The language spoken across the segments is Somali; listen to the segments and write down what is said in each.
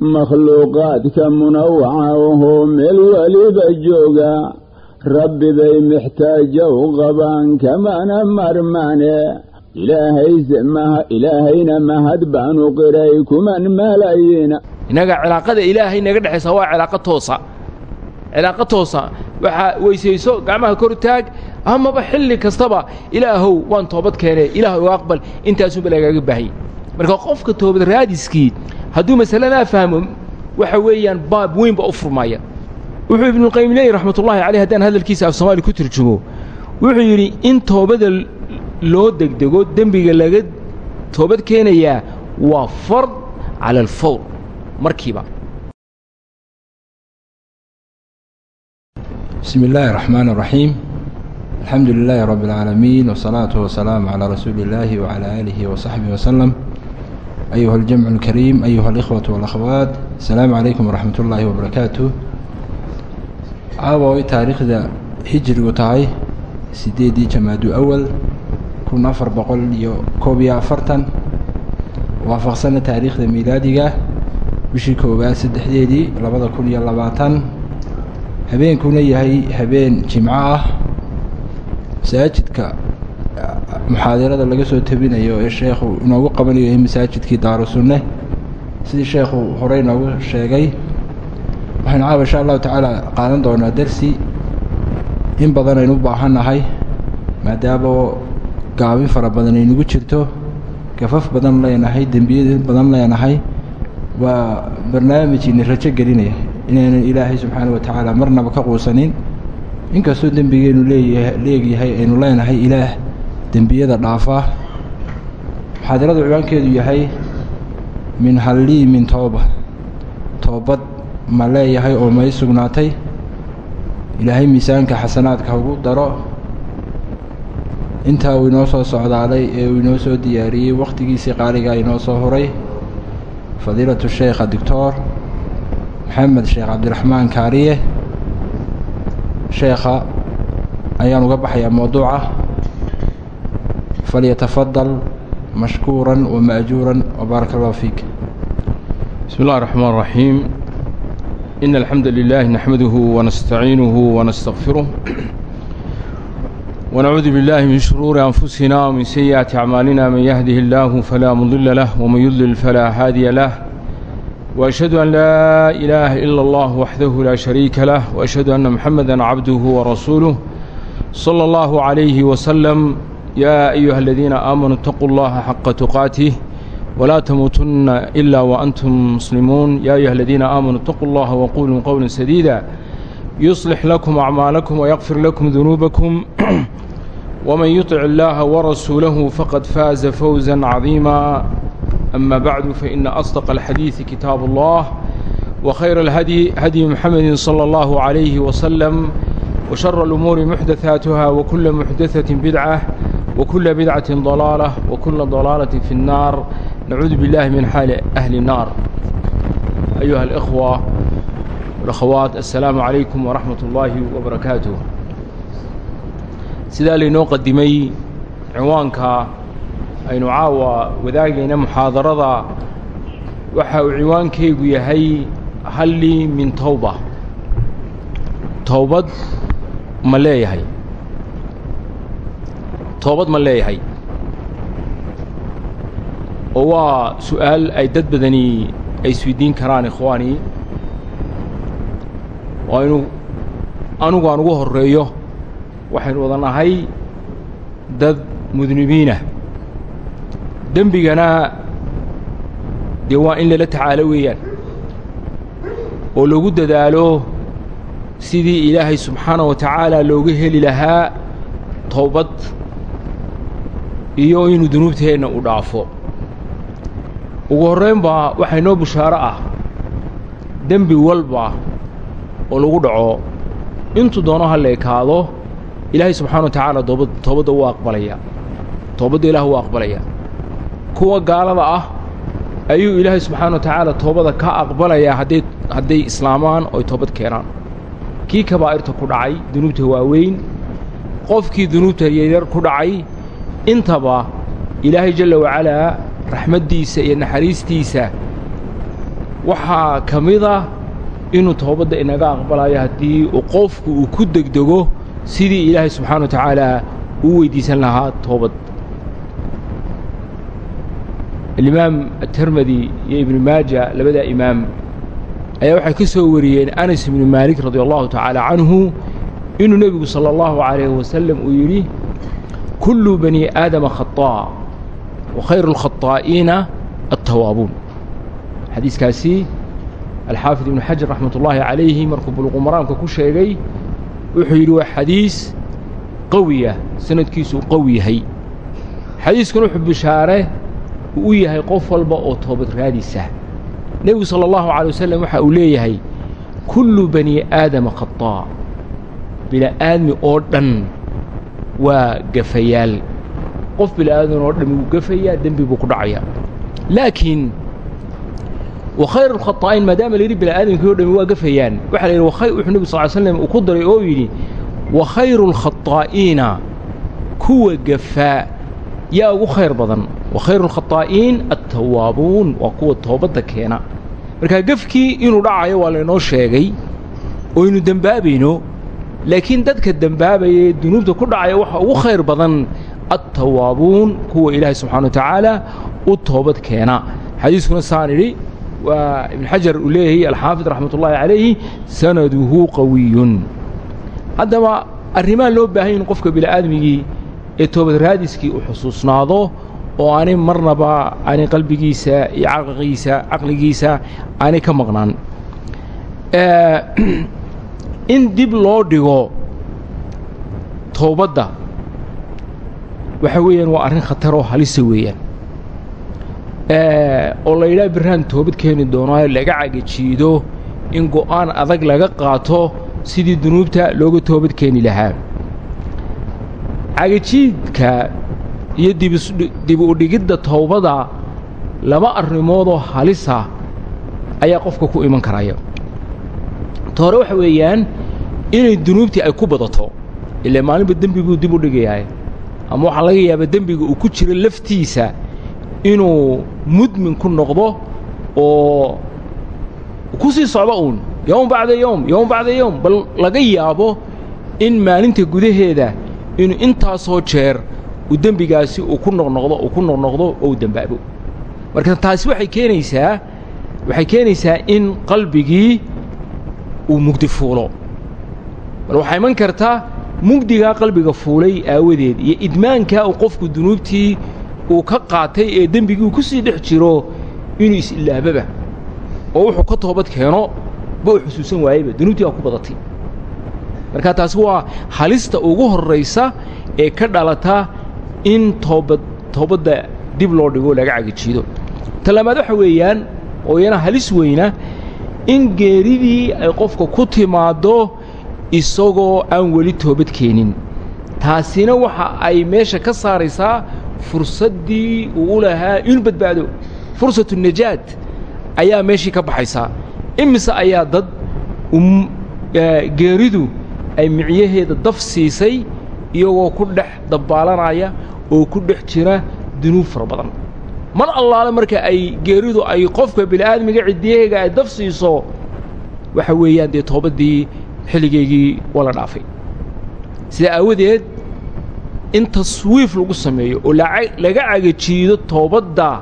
makhluuqaadka munawaca ahoo meel weliba jooga rabbi bay mixtaaja u qabaan kamana marmane ilaahayna mahad baanu qiray kuman malayiina innaga cilaaqada ilaahay naga dhexaysa waa cilaaqo toosa cilaaqo toosa waxaa weysayso gacmaha kor taag amaba xilli kastaba ilaahow waan toobad keenee ilaahow aqbal intaasuunba lagaaga baahanya marka qofka toobad raadiskii hadduu masaladaa fahmo waxa weeyaan baab weynba u furmaya. Wuxuu ibnuqayim leeyihi raxmatullaahi caleyh haddaan hadalkiisa af soomaali ku turjumo. Wuxuu yidhi in toobada loo degdego dembiga laga toobad keenayaa waa fard cala alfawr. Markiiba. Bismi illaahi raxmaan raxiim alxamdu lilaahi rabbi اlcaalamiin wsalaatu wasalaamu calaa rasuuli illaahi wacalaa aalihi wasaxbihi wasalam أيها الجمع الكريم أيها الإخوة والأخوات السلام عليكم ورحمة الله وبركاته caawa taariikhda hijrigu tahay sideedii jamaadu awal kun afar boqol iyo koob iyo afartan waafaqsana taariikhda miilaadiga bishii koowaad saddexdeedii labada kun iyo labaatan habeenkuna yahay habeen jimco ah masaajidka muxaadarada laga soo tabinayo ee sheekhu inoogu qabanayo yahay masaajidkii daaru sunne sidii sheekhu horey inoogu sheegay. Waxaynu caawa insha allahu tacaala qaadan doonaa dersi in badan aynu u baahan nahay maadaama gaabin fara badan aynugu jirto gafaf badan leenahay dembiyad badan leenahay waa barnaamijini rajo gelinaya inaynan ilaahay subxaana wa tacaala marnaba ka quusanin. Inkastoo dembigeenu leeyaha leegyahay aynu leenahay ilaah dembiyada dhaafaa muxaadaradu ciwaankeedu yahay min hallii min tooba toobad ma leeyahay oo may sugnaatay. Ilaahay miisaanka xasanaadka ugu daro. Intaa uu inoo soo socdaalay ee uu inoo soo diyaariyey. Wakhtigiisii qaaligaa inoo soo horay. Fadiilatu sheekha doctor maxamed sheekh cabdiraxmaan kaariye. Sheekha ayaan uga baxayaa mowduuca falyatafadal mashkuura wamaأjuura wbaaraka اllahu fiik bismi اllahi الرحmaan الرaحiim in alxamda lilah naxmaduhu wanastaciinuhu wanastaغfiruh ونعuudu bالlah min شhuruuri أnfusina وmin سayiئaati أعmaalina man yهdih الlah falaa mudila lah وman yudlil falaa haadiya lah وأشhهd أn laa إilaaha ilا اllah waxdah laa شhariika lah وأشhهadu أna mحameda cabduه وrasuuله slى اllahu عalayhi وsلم يا أيها الذين آمنوا اتقوا الله حق تقاته ولا تموتن إلا وأنتم مسلمون يا أيها الذين آمنوا اتقوا الله وقولوا قولا سديدا يصلح لكم أعمالكم ويغفر لكم ذنوبكم ومن يطع الله ورسوله فقد فاز فوزا عظيما أما بعد فإن أصدق الحديث كتاب الله وخير الهدي هدي محمد صلى الله عليه وسلم وشر الأمور محدثاتها وكل محدثة بدعة وكل بدعة ضلالة وكل ضلالة في النار نعوذ بالله من حال أهل النار أيها الإخوة والأخوات السلام عليكم ورحمة الله وبركاته سيدا لنو قدمي عنوانك أي نعاوى وذاقين محاضرة وحاو عنوانك يهي هل لي من توبة توبة ملايهي toobad ma leeyahay. Oo waa su'aal ay dad badani ay isweydiin karaan ikhwaanii oo aynu anugu aan ugu horreeyo waxaynu wada nahay dad mudnibiinah dembigana dee waa in lala tacaalo weeyaan. Oo lagu dadaalo sidii ilaahay subxaana wa tacaala looga heli lahaa toobad iyo inuu dunuubteenna u dhaafo. Ugu horraynbaa waxaa inoo bushaaro ah. Dembi walba oo lagu dhaco intuu doono ha leekaado ilaahay subxana wa tacaala toobad toobadda wuu aqbalayaa toobadda ilaah wuu aqbalayaa kuwa gaalada ah ayuu ilaahay subxaana wa tacaala toobada ka aqbalayaa hadday hadday islaamaan oo ay toobad keenaan. Kii kabaa'irta ku dhacay dunuubta waaweyn qofkii dunuubta yaryar ku dhacay intaba ilaahay jalla wacalaa raxmaddiisa iyo naxariistiisa waxaa ka mid ah inuu toobadda inaga aqbalayo haddii uu qofku uu ku degdego sidii ilaahay subxaana wa tacaala uu weydiisan lahaa toobad. Alimaam atermadi iyo ibnu maaja labadaa imaam ayaa waxay ka soo wariyeen anas ibnu maalik radi allahu tacaala canhu inuu nebigu sala allahu calayhi wasalam uu yidhi kullu bani aadama khaطaa wa khayru اlkhaطaa'iina altawaabuun xadiiskaasi alxaafid ibnu xajar raxmat ullaahi calayhi markuu buluqu maraamka ku sheegay wuxuu yidhi waa xadiis qawiya sanadkiisuu qawi yahay xadiiskuna wuxuu bishaare uu u yahay qof walba oo toobad raadisa nebigu sala allahu calay wasalam waxa uu leeyahay kullu bani aadama khataa bini'aadmi oo dhan waa gafayaal. Qof bini'aadan oo dhan wuu gafayaa dembi buu ku dhacayaa. Laakiin wa khayru alkhataa'iin maadaama la yidhi bini'aadamkii o dhami waa gafayaan. Waxa la yidhi wuxuu nebigu sal ly slam uu ku daray oo yidhi wa khayru alkhataa'iina kuwa gafaa yaa ugu khayr badan. Wa khayru alkhataa'iin altawaabuun waa kuwa toobadda keena. Markaa gefkii inuu dhacayo waa laynoo sheegay oo ynu dembaabayno laakiin dadka dembaabaya ee dunuubta ku dhacaya waxaa ugu khayr badan altawaabuun kuwa ilaahay subxana wa tacaala u toobad keena. Xadiiskuna saan idhi waa ibn xajar uu leeyahay alxaafid raxmat ullaahi calayhi sanaduhu qawiyun. Haddaba arrimaa loo baahan in qofka bini'aadmigii ee toobad raadiskii u xusuusnaado oo aanay marnaba aanay qalbigiisa iyo caqligiisa caqligiisa aanay ka maqnaan in dib loo dhigo toobadda waxa weeyaan waa arrin khataroo halisa weeyaan. Oo la yidhaha birhaan toobad keeni doonaayo laga cagajiido in go'aan adag laga qaato sidii dunuubta looga toobad keeni lahaa. Cagajiidka iyo dib u dhigidda towbada laba arrimoodoo halisa ayaa qofka ku iman karaya ta hore waxa weeyaan inay dunuubtii ay ku badato ilaa maalinba dembi buu dib u dhigayaa ama waxaa laga yaabaa dembiga uu ku jiro laftiisa inuu mudmin ku noqdo oo ku sii socdo uun yowm bacda yowm yowm bacda yowm bal laga yaabo in maalinta gudaheeda inuu intaasoo jeer uu dembigaasi uu ku noqnoqdo uu ku noqnoqdo oo uu dembaabo. Marka taasi waxay keenaysaa waxay keenaysaa in qalbigii uu mugdi fuulo. Bal waxaa iman karta mugdigaa qalbiga fuulay aawadeed iyo idmaankaa uu qofku dunuubtii uu ka qaatay ee dembigii uu ku sii dhex jiro inuu is-ilaababa oo wuxuu ka toobad keeno ba u xusuusan waayeba dunuubtii baa ku badatay. Marka taasi waa halista ugu horraysa ee ka dhalata in toobad toobadda dib loo dhigo laga cagajiido ta labaad waxa weeyaan oo iyana halis weyna in geeridii ay qofka ku timaaddo isagoo aan weli toobad keenin. Taasina waxa ay meesha ka saaraysaa fursaddii uu u lahaa inuu badbaado. Fursatu najaad ayaa meeshii ka baxaysaa. Imise ayaa dad geeridu ay micyaheeda daf siisay iyagoo ku dhex dabbaalanaya oo ku dhex jira dunuub fara badan mar allaale marka ay geeridu ay qofka bini'aadmiga ciddiyaheega ay daf siiso waxa weeyaan dee toobaddii xilligeygii waa dhaafay. Sidaa aawadeed in taswiif lagu sameeyo oo laga cagajiido toobadda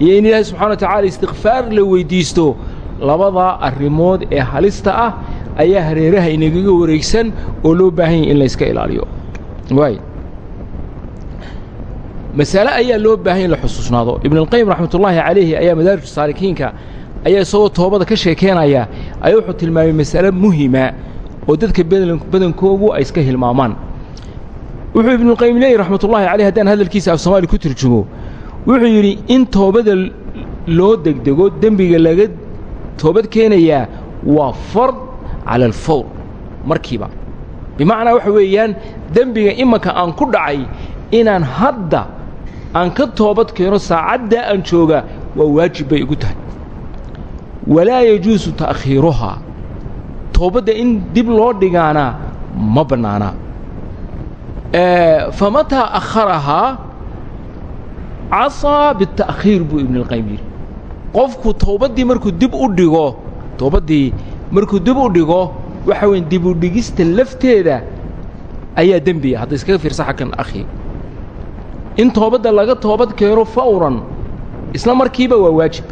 iyo in ilaahay subxana wa tacaala istikfaar la weyddiisto labadaa arrimood ee halista ah ayaa hareeraha inagaga wareegsan oo loo baahan yahy in layska ilaaliyo. Waay masale ayaa loo baahan in la xusuusnaado. Ibnulqayim raxmatullaahi calayhi ayaa madaarij saalikiinka ayaa isagoo toobada ka sheekeenaya ayaa wuxuu tilmaamay masale muhima oo dadka badankoogu ay iska hilmaamaan. Wuxuu ibnulqayim leeyahy raxmatullaahi caleyh haddaan hadalkiisa af soomaali ku turjumo wuxuu yidhi in toobada loo degdego dembiga laga toobad keenayaa waa fard cala alfawr markiiba. Bimacnaa waxa weeyaan dembiga imanka aan ku dhacay inaan hadda aan ka toobad keeno saacaddaa aan joogaa waa waajib bay igu tahay. Walaa yajuusu ta'khiiruhaa. Toobadda in dib loo dhigaanaa ma bannaanaa famataa akharahaa? Casaa bita'khiir buu ibnulqayim yidhi qofku towbaddii markuu dib u dhigo towbaddii markuu dib u dhigo waxa weyn dib u dhigista lafteeda ayaa dembiya hadda iskaga fiirsa xagkan akhi in toobadda laga toobad keeno fawran isla markiiba waa waajib.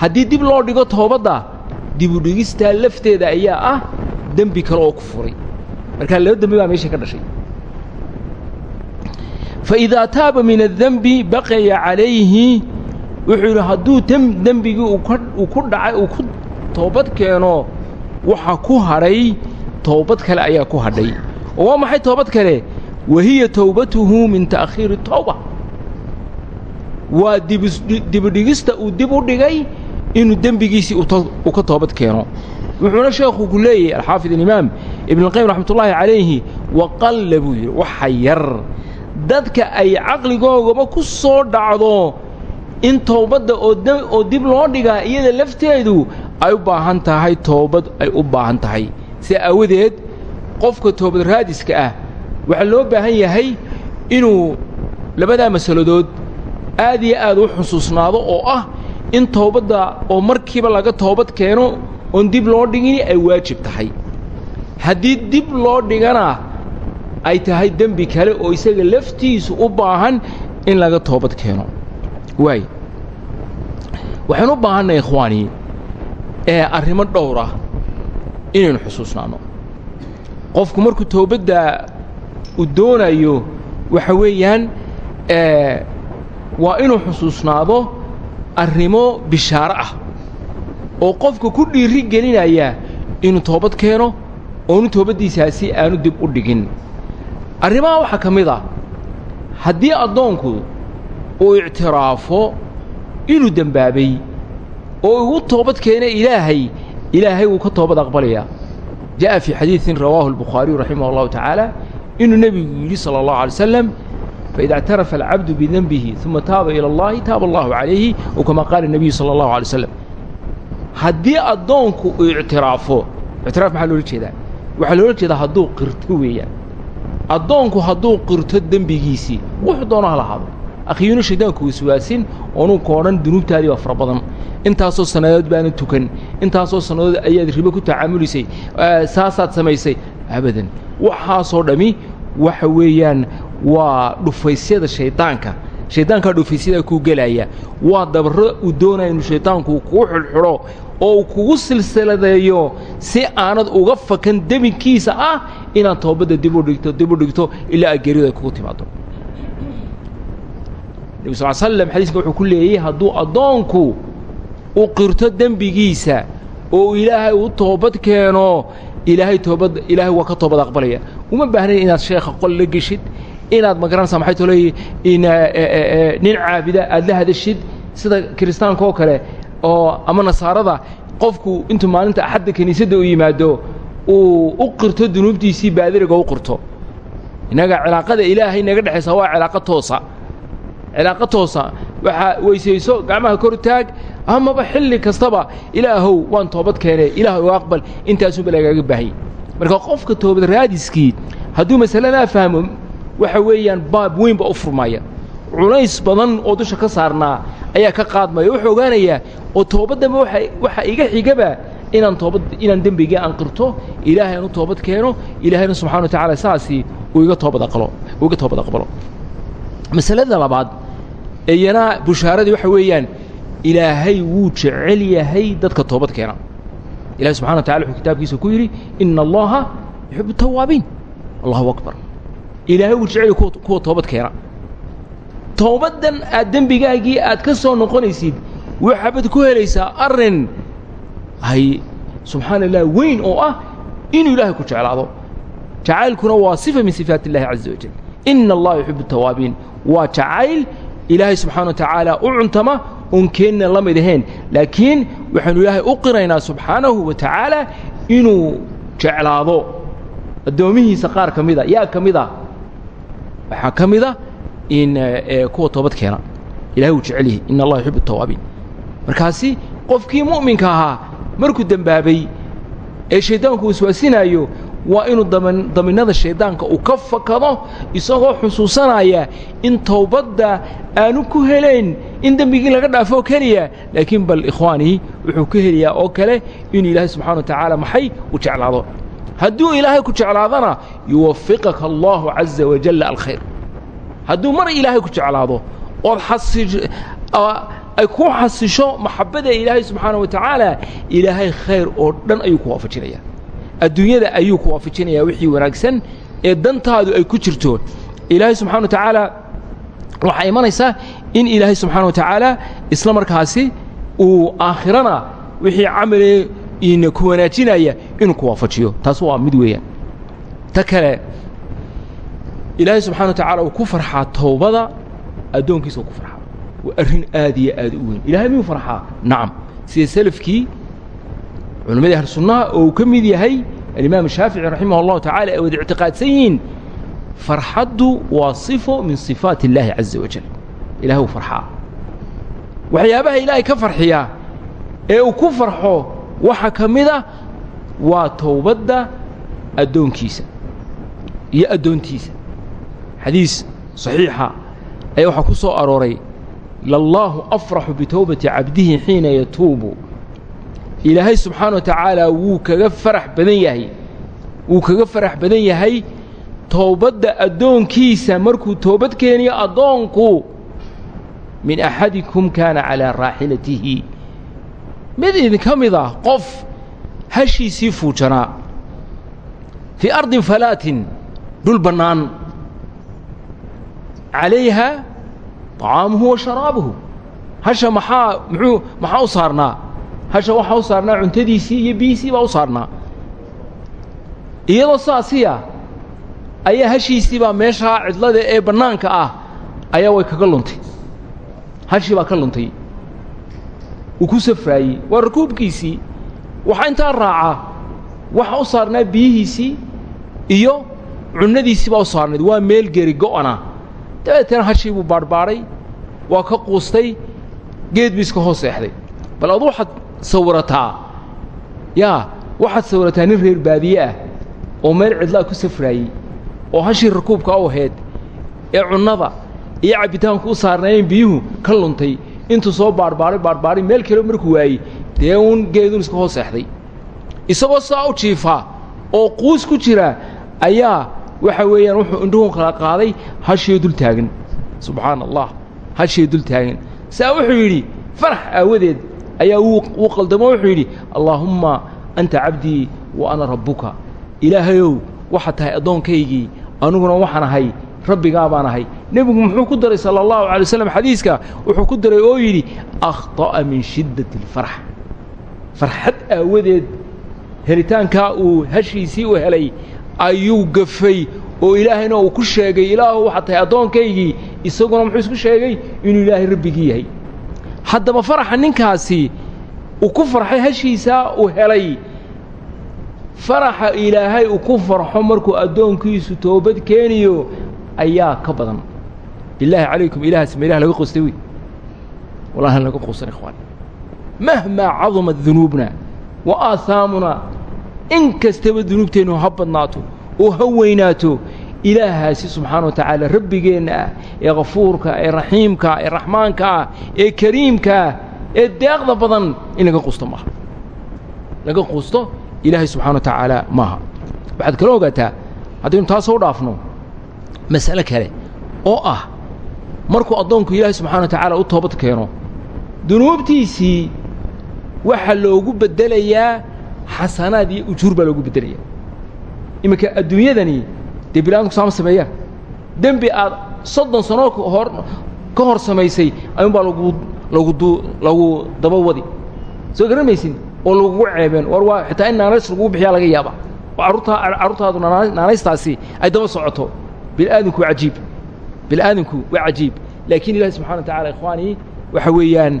Haddii dib loo dhigo toobadda dibudhigistaa lafteeda ayaa ah dembi kale oo ku furay. Markaa laba dembi baa meesha ka dhashay. Faidaa taaba min addenbi baqaya calayhi wuxuu yidhi hadduu dembigii uu ku dhacay uu ku toobad keeno waxa ku hadhay toobad kale ayaa ku hadhay. Oo waa maxay toobad kale wahiya towbatuhu min ta'khiiri towba waa dibudhigista uu dib u dhigay inuu dembigiisii uu ka toobad keeno. Wuxuuna sheekhu ku leeyahay alxaafid alimaam ibnulqayim raxmatullaahi calayhi waqalla buu yidhi waxa yar. Dadka ay caqligoogaba ku soo dhacdo in towbadda oo dib loo dhigaa iyada lafteedu ay u baahan tahay toobad ay u baahan tahay. Sida aawadeed qofka toobad raadiska ah waxaa loo baahan yahay inuu labadaa masaladood aad iyo aad u xusuusnaado oo ah in toobadda oo markiiba laga toobad keeno oon dib loo dhigin ay waajib tahay. Haddii dib loo dhigana ay tahay dembi kale oo isaga laftiisu u baahan in laga toobad keeno. Waay waxaynu u baahannay ikhwaani ee arrimo dhowr ah inaynu xusuusnaanno qofku markuu toobadda uu doonayo waxa weeyaan waa inuu xusuusnaado arrimo bishaaro ah oo qofka ku dhiiri gelinaya inuu toobad keeno oonu toobaddiisaasi aanu dib u dhigin. Arrimaha waxaa ka mid ah haddii addoonku uu ictiraafo inuu dembaabay oo igu toobad keena ilaahay ilaahay wuu ka toobad aqbalayaa. Ja'a fii xadiidin rawaahu albukhaariyu raximahu allahu tacaala inuu nebigu yidhi salى اllahu alay slam faida اctarafa alcabdu bidenbihi uma taaba ilى اllahi taaba allahu calayhi ou kama qaala الnabiyu salى اllahu alay slam haddii addoonku uu ictiraafo ictiraaf maxaa loola jeedaa waxaa loola jeedaa hadduu qirto weeyaan addoonku hadduu qirto dembigiisii wuxuu doono ha lahaado akhiyuuna shaydaanku waswaasin oonuu koodhan dunuubtaadii baa fara badan intaasoo sannadood baana tukan intaasoo sannadood ayaad ribo ku tacaamulisay saasaad samaysay abadan. Waxaasoo dhammi waxa weeyaan waa dhufaysyada shaydaanka shaydaankaa dhufaysyadaa kuu gelaya waa dabarro uu doonaya inuu shaydaanku kuu xidhxidho oo uu kugu silsiladeeyo si aanad uga fakan debinkiisa ah inaad toobadda dib u dhigto dib u dhigto ilaa a geeridu ay kugu timaado nebi sal slam xadiiska wuxuu ku leeyey hadduu addoonku u qirto dembigiisa oo ilaahay u toobad keeno ilaahay toobad ilaahay waa ka toobad aqbalaya. Uma baahnayn inaad sheekha qol la geshid inaad ma garanaysaa maxay toley nin caabida aad la hadashid sida kiristaanka oo kale oo ama nasaarada qofku intuu maalinta axadda kiniisadda u yimaado uu u qirto dunuubtiisii baadiriga u qirto. Innaga cilaaqada ilaahay naga dhexaysa waa cilaaqo toosa. Cilaaqo toosa. Waxaa weysayso gacmaha kor taag amaba xilli kastaba ilaahow waan toobad keenee ilaahow aqbal intaasuunba lagaaga baahayay marka qofka toobad raadiskii hadduu masaladaa fahmo waxa weeyaan baab weyn ba u furmaya. Culays badan oo dusha ka saarnaa ayaa ka qaadmaya. Wuxuu ogaanayaa oo toobaddamba waa waxaa iga xigaba inaan toobad inaan dembigii aan qirto ilaahay aan u toobad keeno ilaahayna subxana wa tacaala saasi uu iga toobad aqalo uu iga toobad aqbalo. Masalada labaad iyana bushaaradii waxa weeyaan ilaahay wuu jecel yahay dadka toobad keena. Ilahay subxana wa tacala wuxuu kitaabkiisa ku yidhi ina allaha yuxibu tawaabiin allahu akbar. Ilaahay wuu jecel yahay kuwa toobad keena. Toobaddan aad dembigaagii aad ka soo noqonaysid waxaabad ku helaysaa arrin hay subxaana allah weyn oo ah inuu ilaahay ku jeclaado. Jacaylkuna waa sifa min sifaat illahi caza wajal ina allaha yuxibu tawaabiin waa jacayl ilaahay subxana wa tacaala u oon keenna la mid ahayn. Laakiin waxaanu u qiraynaa subxaanahu wa tacaala inuu jeclaado addoomihiisa qaar ka yaa ka mid a in kuwa toobad keena ilahay wuu jecel yahay. In allah yuxibu tawaabiin qofkii mu'minka ahaa markuu dembaabay ee shayddaanku waswaasinaayo waa inuu daminnada shayddaanka uu ka fakado isagoo xusuusanaya in towbadda aanu ku helayn in dembigii laga dhaafo keliya laakiin bal ikhwaanii wuxuu ka helayaa oo kale inuu ilaahay subxana wa tacaala maxay u jeclaado. Hadduu ilaahay ku jeclaadana yuwafiqaka allahu caza wajalla alkhayr. Hadduu mar ilaahay ku jeclaado ood xasi ay ku xasisho maxabada ilaahay subxaana wa tacaala ilaahay khayr oo dhan ayuu ku waafajinayaa adduunyada ayuu ku waafajinayaa wixii wanaagsan ee dantaadu ay ku jirto. Ilaahay subxana wa tacaala waxaa imanaysaa in ilaahay subxaana wa tacaala isla markaasi uu aakhirana wixii camale ina ku wanaajinaya inuu ku waafajiyo. Taas waa mid weeyaan. Ta kale ilaahay subxana wa tacala uu ku farxaa towbada addoonkiisa uu ku farxaa. Waa arrin aad iyo aad u weyn. Ilahay miyuu farxaa? Nacam sida selafkii culammadii ahlu sunnaha oo uu ka mid yahay alimaam shaafici raximah allahu tacala ay wada ictiqaadsan yihiin farxaddu waa sifo min sifaat illaahi caza wajal ilahay uu farxaa. Waxyaabaha ilaahay ka farxiya ee uu ku farxo waxaa ka mid a waa towbadda addoonkiisa iyo addoontiisa. Xadiis saxiixa ayaa waxaa ku soo arooray lallaahu afraxu bitowbati cabdihi xiina yatuubu ilaahay subxaana wa tacaala wuu kaga farax badan yahay wuu kaga farax badan yahay towbadda addoonkiisa markuu toobad keeniyo addoonku min axadikum kaana calaa raaxilatihi mid idinka mid ah qof hashiisii fuujanaa fii ardin falaatin dhul bannaan calayha طacaamuhu wa sharaabuhu hasha maxaa muxuu maxaa u saarnaa hasha waxaa u saarnaa cuntadiisii iyo biyiisii baa u saarnaa. Iyadoo saasiya ayaa hashiisii baa meeshaa cidlada ee bannaanka ah ayaa way kaga luntay. Hashii baa ka luntay. Uu ku safraayey. Waa rakuubkiisii waxaa intaa raaca waxa u saarnaa biyihiisii iyo cunnadiisii baa u saarnayd. Waa meel geri go'ana. Dabeetana hashii buu baadhbaadhay waa ka quustay geed buu iska hoos seexday. Bal adu sawirataa yaa waxaad sawirataa nin reer baadiye ah oo meel cidlaa ku safraayey oo hashii rakuubka u ahayd ee cunnada iyo cabbitaanku u saarnaayeen biyuhu ka luntay intuu soo baadhbaadhay baadhbaadhay meel kale markuu waayey dee uun geedun iska hoos seexday. Isagoo saa u jiifaa oo quus ku jira ayaa waxa weeyaan wuxuu indhuhu kala qaaday hashiyo dul taagan subxaana allah hashiyo dul taagan saa wuxuu yidhi farax aawadeed ayaa wuu qaldamo wuxuu yidhi allaahumma anta cabdii wa ana rabbuka. Ilaahayow waxaad tahay addoonkaygii aniguna waxaan ahay rabbigaa baan ahay. Nebigu muxuu ku daray sala allahu alay waslam xadiiska wuxuu ku daray oo yidhi akhطa'a min shiddati اlfarx farxad aawadeed helitaankaa uu hashiisii u helay ayuu gafay oo ilaahayna uu ku sheegay ilaahu waxaad tahay addoonkaygii isaguna muxuu isku sheegay inuu ilaahay rabbigii yahay haddaba faraxa ninkaasi uu ku farxay hashiisaa uu helay faraxa ilaahay uu ku farxo markuu addoonkiisu toobad keeniyo ayaa ka badan. Bilaahi calaykum ilahaas ma ilah laga qostay wey wallahi laga quusan ikhwaan. Mahmaa cadamat dunuubna wa aahaamunaa in kastaba dunuubteennu ha badnaato oo ha weynaato ilaahaasi subxaana wa tacaala rabbigeenna ah ee kafuurka ee raxiimka ee raxmaanka ah ee kariimkaah ee deeqda badan in laga quusto maaha. Laga quusto ilaahay subxana wa tacaala maaha. Waxaad kala ogaataa haddaynu taasoo u dhaafno mas'ale kale oo ah markuu addoonku ilaahay subxana wa tacaala u toobad keeno dunuubtiisii waxaa loogu beddelayaa xasanaad iyo ujuur baa loogu beddelayaa. Iminka adduunyadani dee bini-adamku saama sameeyaan dembi aad soddon sanoo hor ka hor samaysay ayuunbaa lagu lagu du lagu daba wadi. Soo garan maysin oo lagugu ceebeen war waa xitaa in naanays lagugu bixiyaa laga yaaba oo carruurtaa carruurtaadu naanaystaasi ay daba socoto. Bini'aadamku waa cajiib. Bini'aadamku waa cajiib. Laakiin ilahi subxana wa tacala ikhwaanii waxa weeyaan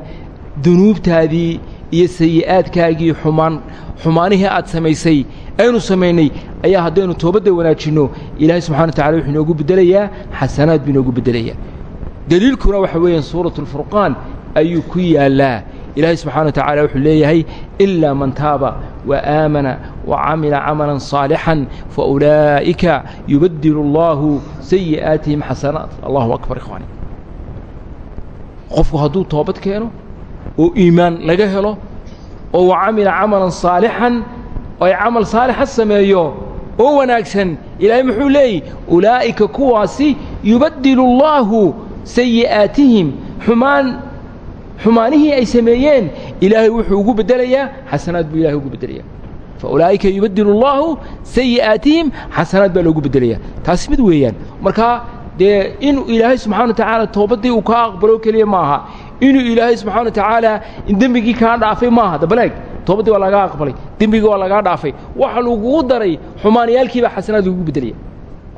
dunuubtaadii iyo sayi'aadkaagii xumaan xumaanihii aad samaysay aynu samaynay ayaa haddaynu toobadda wanaajinno ilaahay subxana wa tacala wuxuu inoogu beddelayaa xasanaad buu inoogu beddelayaa. Deliilkuna waxa weeyaan suuratu alfurqaan ayuu ku yaallaa. Ilaahay subxana wa tacala wuxuu leeyahay ilaa man taaba wa aamana wa camila camalan صaalixan faulaa'ika yubadilu اllahu sayi'aatihim xasanaat. Allahu akbar ikhwaani. Qofku hadduu toobad keeno oo iimaan laga helo oo wa camila camalan saalixan oo ay camal saalixa sameeyo oo wanaagsan ilaahay muxuu leeyihi ulaa'ika kuwaasi yubaddilu allaahu sayi'aatihim. Xumaan xumaanihii ay sameeyeen ilaahay wuxuu ugu beddelayaa xasanaad buu ilahay ugu beddelayaa. Fa ulaa'ika yubaddilu allaahu sayi'aatihim xasanaad baa loogu beddelayaa. Taasi mid weeyaan. Markaa dee inuu ilaahay subxana wa tacaala toobaddii uu kaa aqbalo keliya maaha inuu ilaahay subxana wa tacaala dembigii kaa dhaafay maaha dabaleeg toobaddii waa lagaa aqbalay dembigii waa lagaa dhaafay. Waxa lagugu daray xumaaniyaalkiibaa xasanaad lagugu beddelaya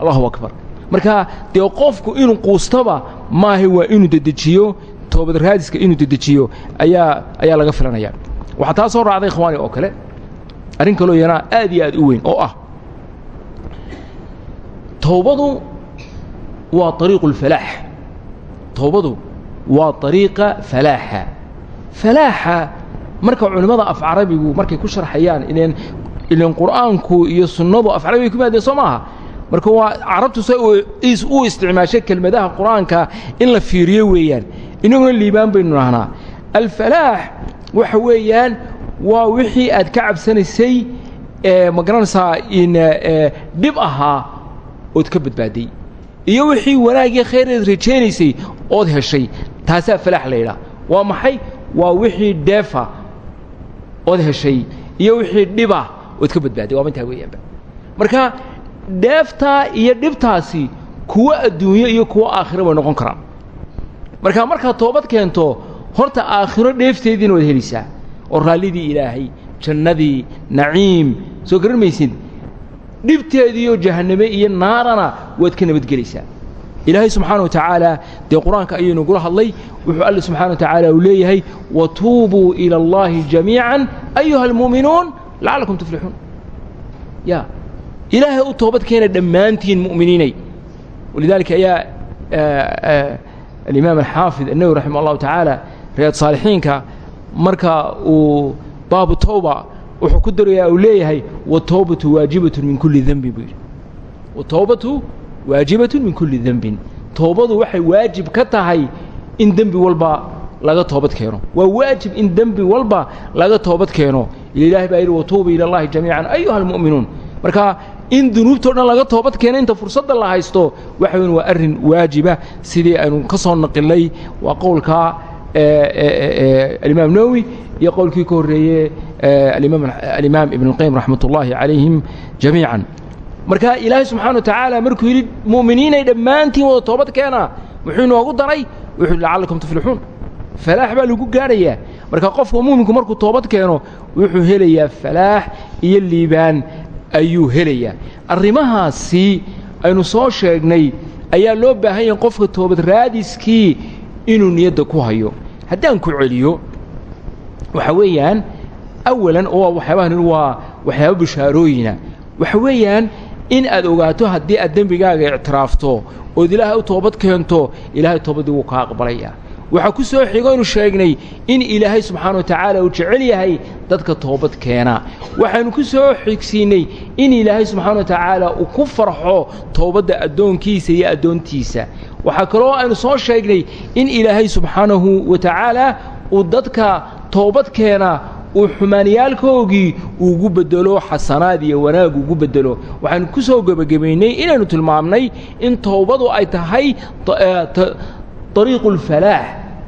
allahu akbar. Marka dee qofku inuu quustaba maaha waa inuu dedejiyo toobad raadiska inuu dedejiyo ayaa ayaa laga filanaya. Waxaa taa soo raacday ikhwaani oo kale. Arrin kaloo yanaa aad iyo aad u weyn oo ah. Towbadu waa ariiqu اlfalaax towbadu waa ariiqa falaaxa. Falaaxa marka culimmada af carabigu markay ku sharxayaan ilen ilen qur'aanku iyo sunnadu af carabiga ku yimaadeen soo maaha? Marka waa carabtu say u isticmaashay kelmadaha qur'aanka in la fiiriyo weeyaan. Inaguna liibaan baynu nahnaa. Alfalaax waxa weeyaan waa wixii aad ka cabsanaysay ma garanaysaa in dhib ahaa ood ka badbaaday. Iyo wixii wanaagii khayreed rajaynaysay ood heshay. Taasaa falaax la yidhaha. Waa maxay? Waa wixii dheefa ood heshay iyo wixii dhiba ood ka badbaaday. Waa mintaa weeyaanba marka dheeftaa iyo dhibtaasi kuwo adduunyo iyo kuwo aakhiro bay noqon karaan. Marka markaad toobad keento horta aakhiro dheefteediina waad helaysaa. Oo raallidii ilaahay jannadii naciim soo garan maysid dhibteediiyo jahanname iyo naarana waad ka nabadgelaysaa ilaahay subxaana wa tacaala dee qur'aanka ayuu inagula hadlay wuxuu alle subxana wa tacaala uu leeyahay watuubuu ila allahi jamiica ayuha almu'minuun lacallakum tuflixuun ya ilaahay u toobad keena dhammaantiin mu'miniinay. Walidaalika ayaa alimaam alxaafid annawi raximah allahu tacaala riyaad saalixiinka marka uu baabu tawba wuxuu ku darayaa uu leeyahay watawbatu waajibatun min kulli dembin buu yidhi waajibatun min kulli dembin toobadu waxay waajib ka tahay in dembi walba laga toobad keeno. Waa waajib in dembi walba laga toobad keeno. Ilahay baa yidhi watuubu ila allahi ayuha almu'minuun marka in dunuubtao dhan laga toobad keeno inta fursadda la haysto waxa weyn waa arrin waajiba. Sidii aynu ka soo naqilnay waa qowlka alimaam nawowi iyo qowlkii ka horreeye alimaam ibn اlqayim raxmat ullaahi calayhim jamiican marka ilaahay subxana wa tacaala markuu yidhi mu'miniinay dhammaantiin wada toobad keena muxuu inoogu daray wuxuu yidhi lacallakum tuflixuun baa lagu gaadhayaa marka qofka mu'minku markuu toobad keeno wuxuu helayaa falaax iyo liibaan ayuu helayaa. Arrimahaasi aynu soo sheegnay ayaa loo baahan yahay qofka toobad raadiskii inuu niyadda ku hayo. Haddaan ku celiyo waxa weeyaan awalan oo waxyaabahan waa waxyaaba bishaarooyina. Waxa weeyaan in aad ogaato haddii aad dembigaaga ictiraafto ood ilaahay u toobad keento ilaahay toobaddii wuu kaa aqbalayaa waxaa ku soo xigo ynu sheegnay in ilaahay subxaana wa tacaala uu jecel yahay dadka toobad keena. Waxaynu ku soo xigsiinnay in ilaahay subxaana wa tacaala uu ku farxo toobadda addoonkiisa iyo addoontiisa. Waxaa kaloo aynu soo sheegnay in ilaahay subxaanahu wa tacaala uu dadka toobad keena uu xumaaniyaalkoogii ugu beddelo xasanaad iyo wanaag ugu beddelo. Waxaanu ku soo gebagabaynay inaynu tilmaamnay in toobadu ay tahay ariiqu اlfalaax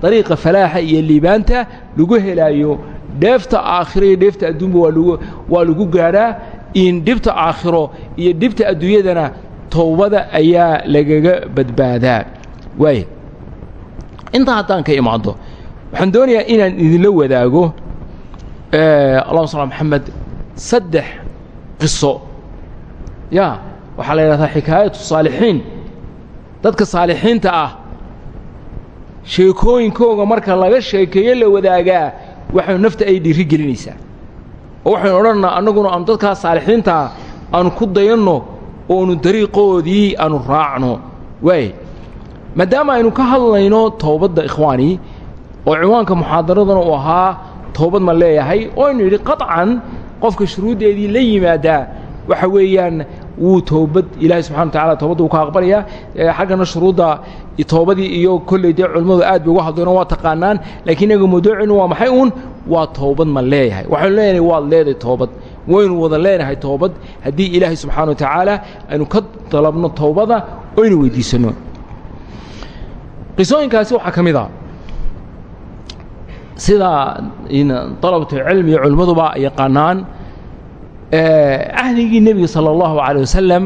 ariiqa falaaxa iyo liibaanta lagu helaayo. Dheefta aakhiro iyo dheefta adduunba waa lagu gaadhaa in dhibta aakhiro iyo dhibta adduunyadana towbada ayaa lagaga badbaadaa. Waaya intaa haddaan ka imaado waxaan doonayaa inaan idinla wadaago allahuma sal maxamed saddex qiso. Ya waxaa la yidhahdaa xikaayatu saalixiin. Dadka saalixiinta ah sheekooyinkooga marka laga sheekeeyo la wadaagaa waxaynu nafta ay dhiiri gelinaysaa oo waxaynu odhanaa annaguna aanu dadkaa saalixiintaa aanu ku dayanno oonu dariiqoodii aanu raacno. Waay maadaama aynu ka hadlayno towbadda ikhwaani oo ciwaanka muxaadaradana uu ahaa towbad ma leeyahay oo aynu yidhi qaطcan qofka shuruuddeedii la yimaadaa. Waxa weeyaan wuu toobad ilaahay subxana wa tacala toobadda wuu ka aqbalayaa xaggana shuruudda toobadii iyo kolley dee culimmadu aad bay uga hadleeno waa taqaanaan laakiin inaga mawduucinu waa maxay uun? Waa toobad ma leeyahay. Waxaynu leenahay waad leedahay toobad. Waynu wada leenahay toobad. Haddii ilaahay subxaana wa tacaala aynu ka dalabno toobada oynu weydiisanno qisooyinkaasi waxaa ka mid a sida dalabatu cilmi iyo culimmaduba yaqaanaan cahdigii nebiga sala allahu calayh wasalam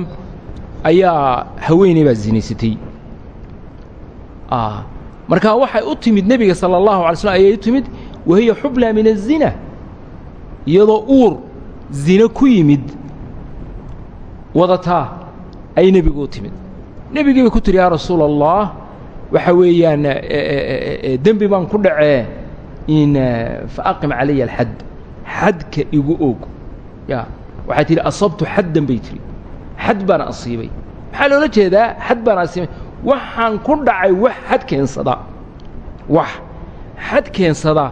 ayaa haweeney baa zinaysatay. Markaa waxay u timid nebiga sala allahu alay slm ayay u timid wahiya xubla min الzina iyadoo uur zine ku yimid wadataa ayay nebigu u timid. Nebigii bay ku tiri yaa rasuula allah waxa weeyaan dembi baan ku dhacee faaqim calaya alxadd xadka igu og ya waxay tihi asabtu xaddan bay tihi xad baana asiibay maxaa loola jeedaa xad baana waxaan ku dhacay wax xad keensada wax xad keensada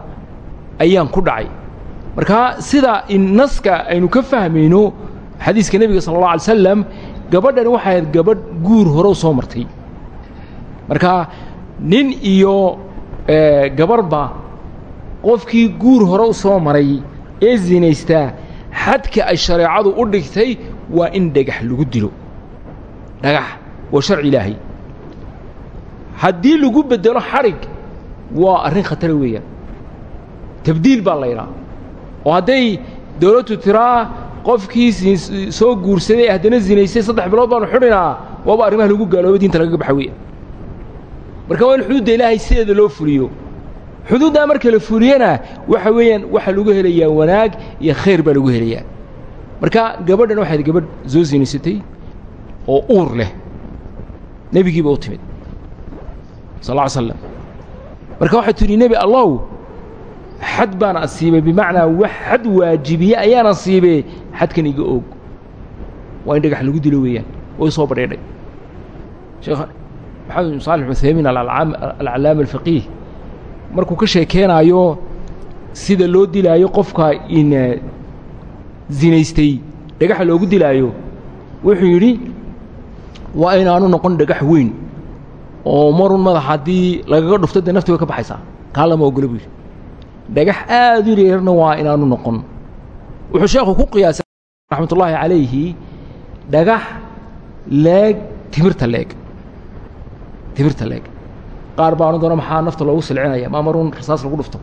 ayaan ku dhacay markaa sida in naska aynu ka fahmayno xadiiska nebiga sala اllah alay slam gabadhani waxay ahayd guur hore u soo martay markaa nin iyo gabarhba qofkii guur hore u soo maray ee zinaystaa xadka ay shareecadu u dhigtay waa in dhagax lagu dilo. Dhagax waa sharci ilaahay. Haddii lagu beddelo xadhig waa arrin khatara weeyaan. Tabdiil baa la ydhaha oo hadday dawladdu tiraa qofkii soo guursaday haddana zinaystay saddex bilood baanu xidhinaa waaba arrimaha lagu gaaloobay diinta lagaga baxa weya marka waa in xuduudda ilaahay sideeda loo fuliyo xuduuddaa marka la fuliyana waxa weeyaan waxaa lagu helayaa wanaag iyo khayr baa lagu helayaa. Marka gabadhan waxayd gabadh soo oo uur leh. Nebigiiba u timid sal ly slam marka waxay tidhi nebi allow xad baan asiibay bimacnaa wax xad waajibiye ayaan asiibee xadkan iga og waa in dhagax lagu dilo weeyaan way soo badheedhay sheekh maxamed bin saalix uthaymiin alcalaama alfaqiih markuu ka sheekeenaayo sida loo dilaayo qofka in zinaystay dhagaxa loogu dilaayo wuxuu yidhi waa inaanu noqon dhagax weyn oo marun madax haddii lagaga dhufto dee nafti ka baxaysaa kaa lama ogolo buu yidhi. Dhagax aad u reerna waa inaanu noqon. Wuxuu sheekhu ku qiyaasay raxmatullaahi calayhi dhagax leeg timirta leeg timirta leeg qaar baa doona maxaa nafta loogu silcinaya maa marun rasaas lagu dhufto.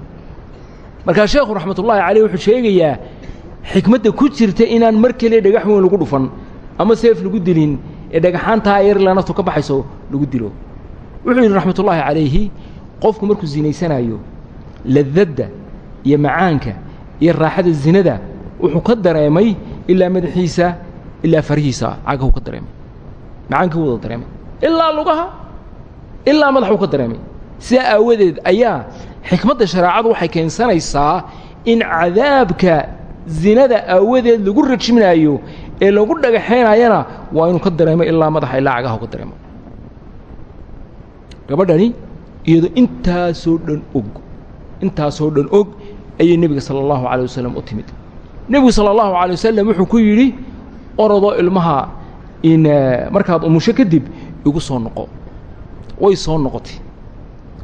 Markaa sheekhu raxmatullaahi calayh wuxuu sheegayaa xikmadda ku jirta inaan mar keliya dhagax weyn lagu dhufan ama seef lagu dilin ee dhagaxaantaa yarla naftu ka baxayso lagu dilo. Wuxuu yidhi raxmatullaahi calayhi qofku markuu zinaysanaayo ladadda iyo macaanka iyo raaxada zinada wuxuu ka dareemay ilaa madaxiisa ilaa farihiisa cagahu ka dareemay. Macaankii wada dareemay. Ilaa lugaha ilaa madaxuu ka dareemay. Sidaa aawadeed ayaa xikmadda shareecadu waxay keensanaysaa in cadaabka zinada aawadeed lagu rajminaayo ee lagu dhagaxaynayana waa inuu ka dareemo ilaa madaxa ilaa cagaha ka dareemo. Gabadhani iyadoo intaasoo dhan og intaasoo dhan og ayay nebiga sala allahu calay wasalam u timid. Nebigu sala allahu calay wasalam wuxuu ku yidhi orodoo ilmaha in markaad umusho kadib igu soo noqo way soo noqotay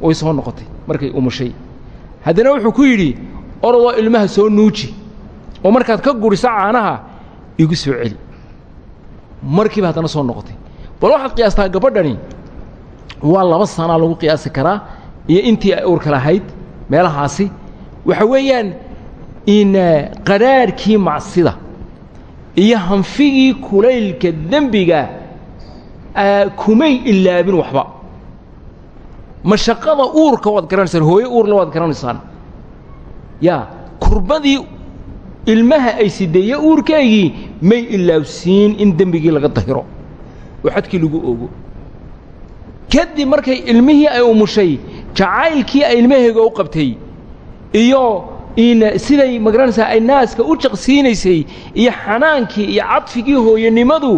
way soo noqotay markay umushay haddana wuxuu ku yidhi orodoo ilmaha soo nuuji oo markaad ka guriso caanaha igu soo celi. Markiiba haddana soo noqotay. Bal waxaad qiyaastaa gabadhani waa laba sanaa lagu qiyaasi karaa iyo intii ay uurka lahayd meelahaasi. Waxa weeyaan in qaraarhkii macsida iyo hanfigii kulaylka dembiga kumay ilaabin waxba mashaqada uurka waad garanaysaan hooyo uurla waad garanaysaan. Yaa kurbadii ilmaha ay sideeye uurkaygii may ilaabsiin in dembigii laga dahiro. Oo xadkii lagu ogo kadib markay ilmihii ay umushay jacaylkii ay ilmahayga u qabtay iyo in siday ma garanaysaa ay naaska u jaqsiinaysay iyo xanaankii iyo cadfigii hooyanimadu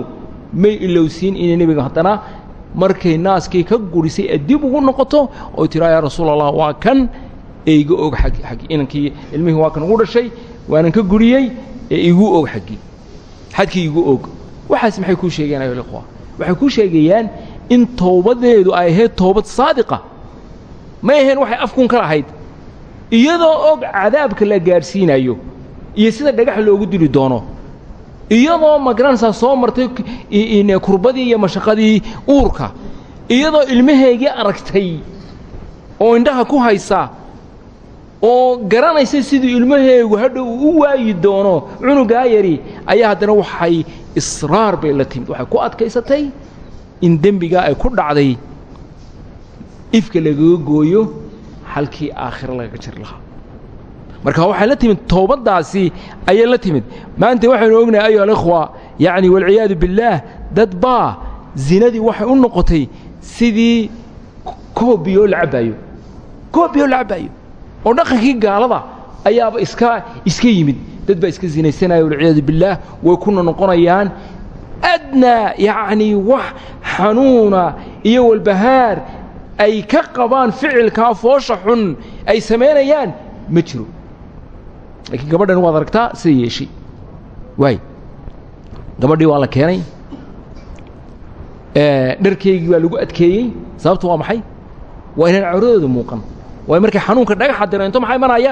may ilowsiin inay nebiga haddana markay naaskii ka gurisay ee dib ugu noqoto oo tiraa yaa rasuul allah waa kan ee iga og xaggi inankii ilmihii waa kan ugu dhashay waanan ka guriyey ee igu og xaggii xadkii igu og. Waxaas maxay kuu sheegayaan ayo ikhwa? Waxay kuu sheegayaan in towbadeedu ay ahayd toobad saadiqa. Ma ahayn waxay afkun ka lahayd. Iyadoo og cadaabka la gaadhsiinayo iyo sida dhagax loogu dili doono iyadoo ma garanaysaa soo martay kurbadii iyo mashaqadii uurka iyadoo ilmaheegii aragtay oo indhaha ku haysa oo garanaysa siduu ilmaheegu hadha uu u waayi doono cunugaa yari ayaa haddana waxay israar bay la timid. Waxay ku adkaysatay in dembigaa ay ku dhacday ifka lagaga gooyo halkii aakhiro lagaga jari lahaa marka waxay la timid toobaddaasi ayay la timid. Maanta waxaynu ognahay ayuha alikhwa yacni walciyaadu billaah dad baa zinadii waxay u noqotay sidii koobiyoo la cabbaayo. Koobiyoo oo dhaqankii gaalada ayaaba iska iska yimid. Dad baa iska zinaysanaya walciyaadu billaah way kuna noqonayaan adnaa yacnii wax xanuuna iyo walbahaar ay ka qabaan ficilkaa foosha xun ay samaynayaan ma jiro laakiin gabadhan waad aragtaa sida yeeshay waay. Gabadhii waa la keenay. Dharkaygii baa lagu adkeeyey. Sababtu waa maxay? Waa inaan cawradooda muuqan. Waayo markay xanuunka dhagaxa dareento maxaa imanaya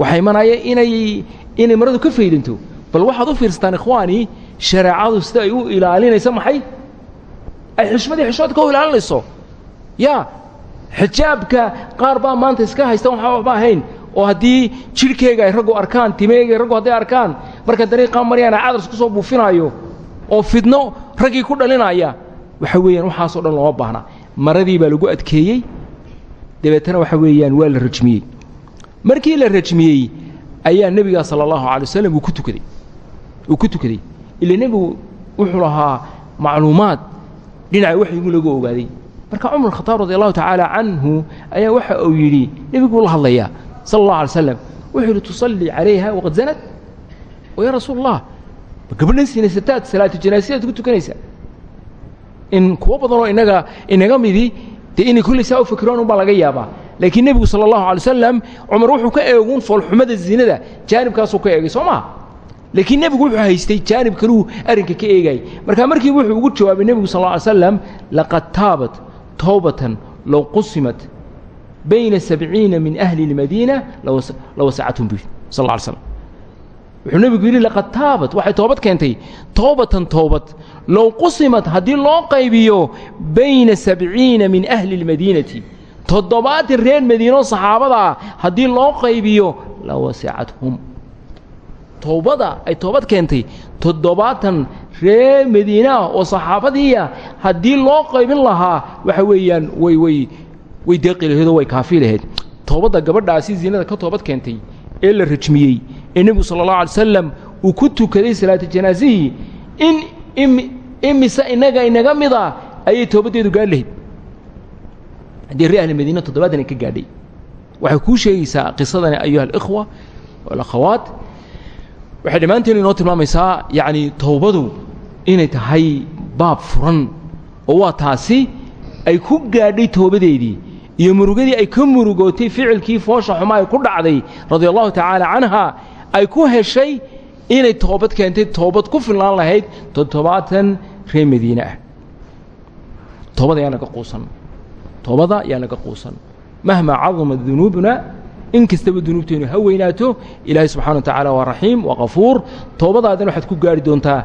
waxaa imanaya inay inay maradu ka faydanto. Bal waxaad u fiirsataan ikhwaani shareecadu sida ay u ilaalinayso maxay? Ay xishmadii xishoodka u ilaalinayso. Ya xijaabka qaar baa maanta iska haysta waxaa waxba ahayn oo haddii jidhkeyga ay raggu arkaan timeeyga raggu hadday arkaan marka dariiqaa maryaana cadars ku soo buufinaayo oo fidno raggii ku dhalinaya waxa weeyaan waxaasoo dhan looma baahna. Maradii baa lagu adkeeyey dabeetana waxa weeyaan waa la rajmiyey. Markii la rajmiyey ayaa nebigaa sala allahu alay wasalam uu ku tukaday. Uu ku tukaday. Ila nebigu wuxuu lahaa macluumaad dhinaca waxyigu lagu ogaaday. Marka cumar khataab radi allahu tacaala ayaa waxa uu yidhi nebiguu la hadlayaa sala allah alay slam wuxuu yidhi tusallii calayha waqad zanad oo yaa rasuul allah ma gabadhan sinaysataad salaatu janaasidaad ku tukanaysaa in kuwo badanoo inaga inaga midi dee inay kolley saa u fakiraan unbaa laga yaabaa. Laakiin nebigu sala allahu alay wasalam cumar wuxuu ka eeguun foolxumada zinada jaanibkaasuu ka eegay soo maa laakiin nebigu wuxuu haystay jaanib kaluu arrinka ka eegayay markaa markiiba wuxuu ugu jawaabay nebigu sal lla alay slam laqad taabat towbatan low qusimat bayna sabciina min ahli اlmadiina lawasacathum bi sal lla alay slam wuxuu nebigu yidhi laqad taabat waxay toobad keentay towbatan towbad low qusimat haddii loo qaybiyo bayna sabciina min ahli اlmadiinati toddobaatan reer madiino saxaabadaa haddii loo qaybiyo lawasicathum towbada ay toobad keentay toddobaatan reer madiine ah oo saxaabadiiya haddii loo qaybin lahaa waxa weeyaan way way way deeqi laheed oo way kaafi laheyd toobadda gabadhaasi zinada ka toobad keentay ee la rajmiyey ee nebigu sala allahu alay uu ku tukaday salaata janaasihii in im imise inaga inaga mid ah ayay toobaddeedu gaadh lahayd. Haddii reer ahli madiina toddobaatan ka gaadhay. Waxay kuu sheegaysaa qisadani ayuha alikhwa walakhawaat waxay dhammaanteen inoo tilmaamaysaa yacni towbadu inay tahay baab furan oo waa taasi ay ku gaadhay toobadeedii iyo murugadii ay ka murugootay ficilkii foosha xuma ay ku dhacday radia allahu tacaala canha ay ku heshay inay toobad keentay toobad ku filnaan lahayd toddobaatan reer madiine ah. Toobada yaa laga quusan. Toobada yaa laga quusan. Mahmaa cadamat dunuubuna in kastaba dunuubteennu ha weynaato ilaahay subxana wa tacaala waa raxiim waa kafuur toobadaadana waxaad ku gaari doontaa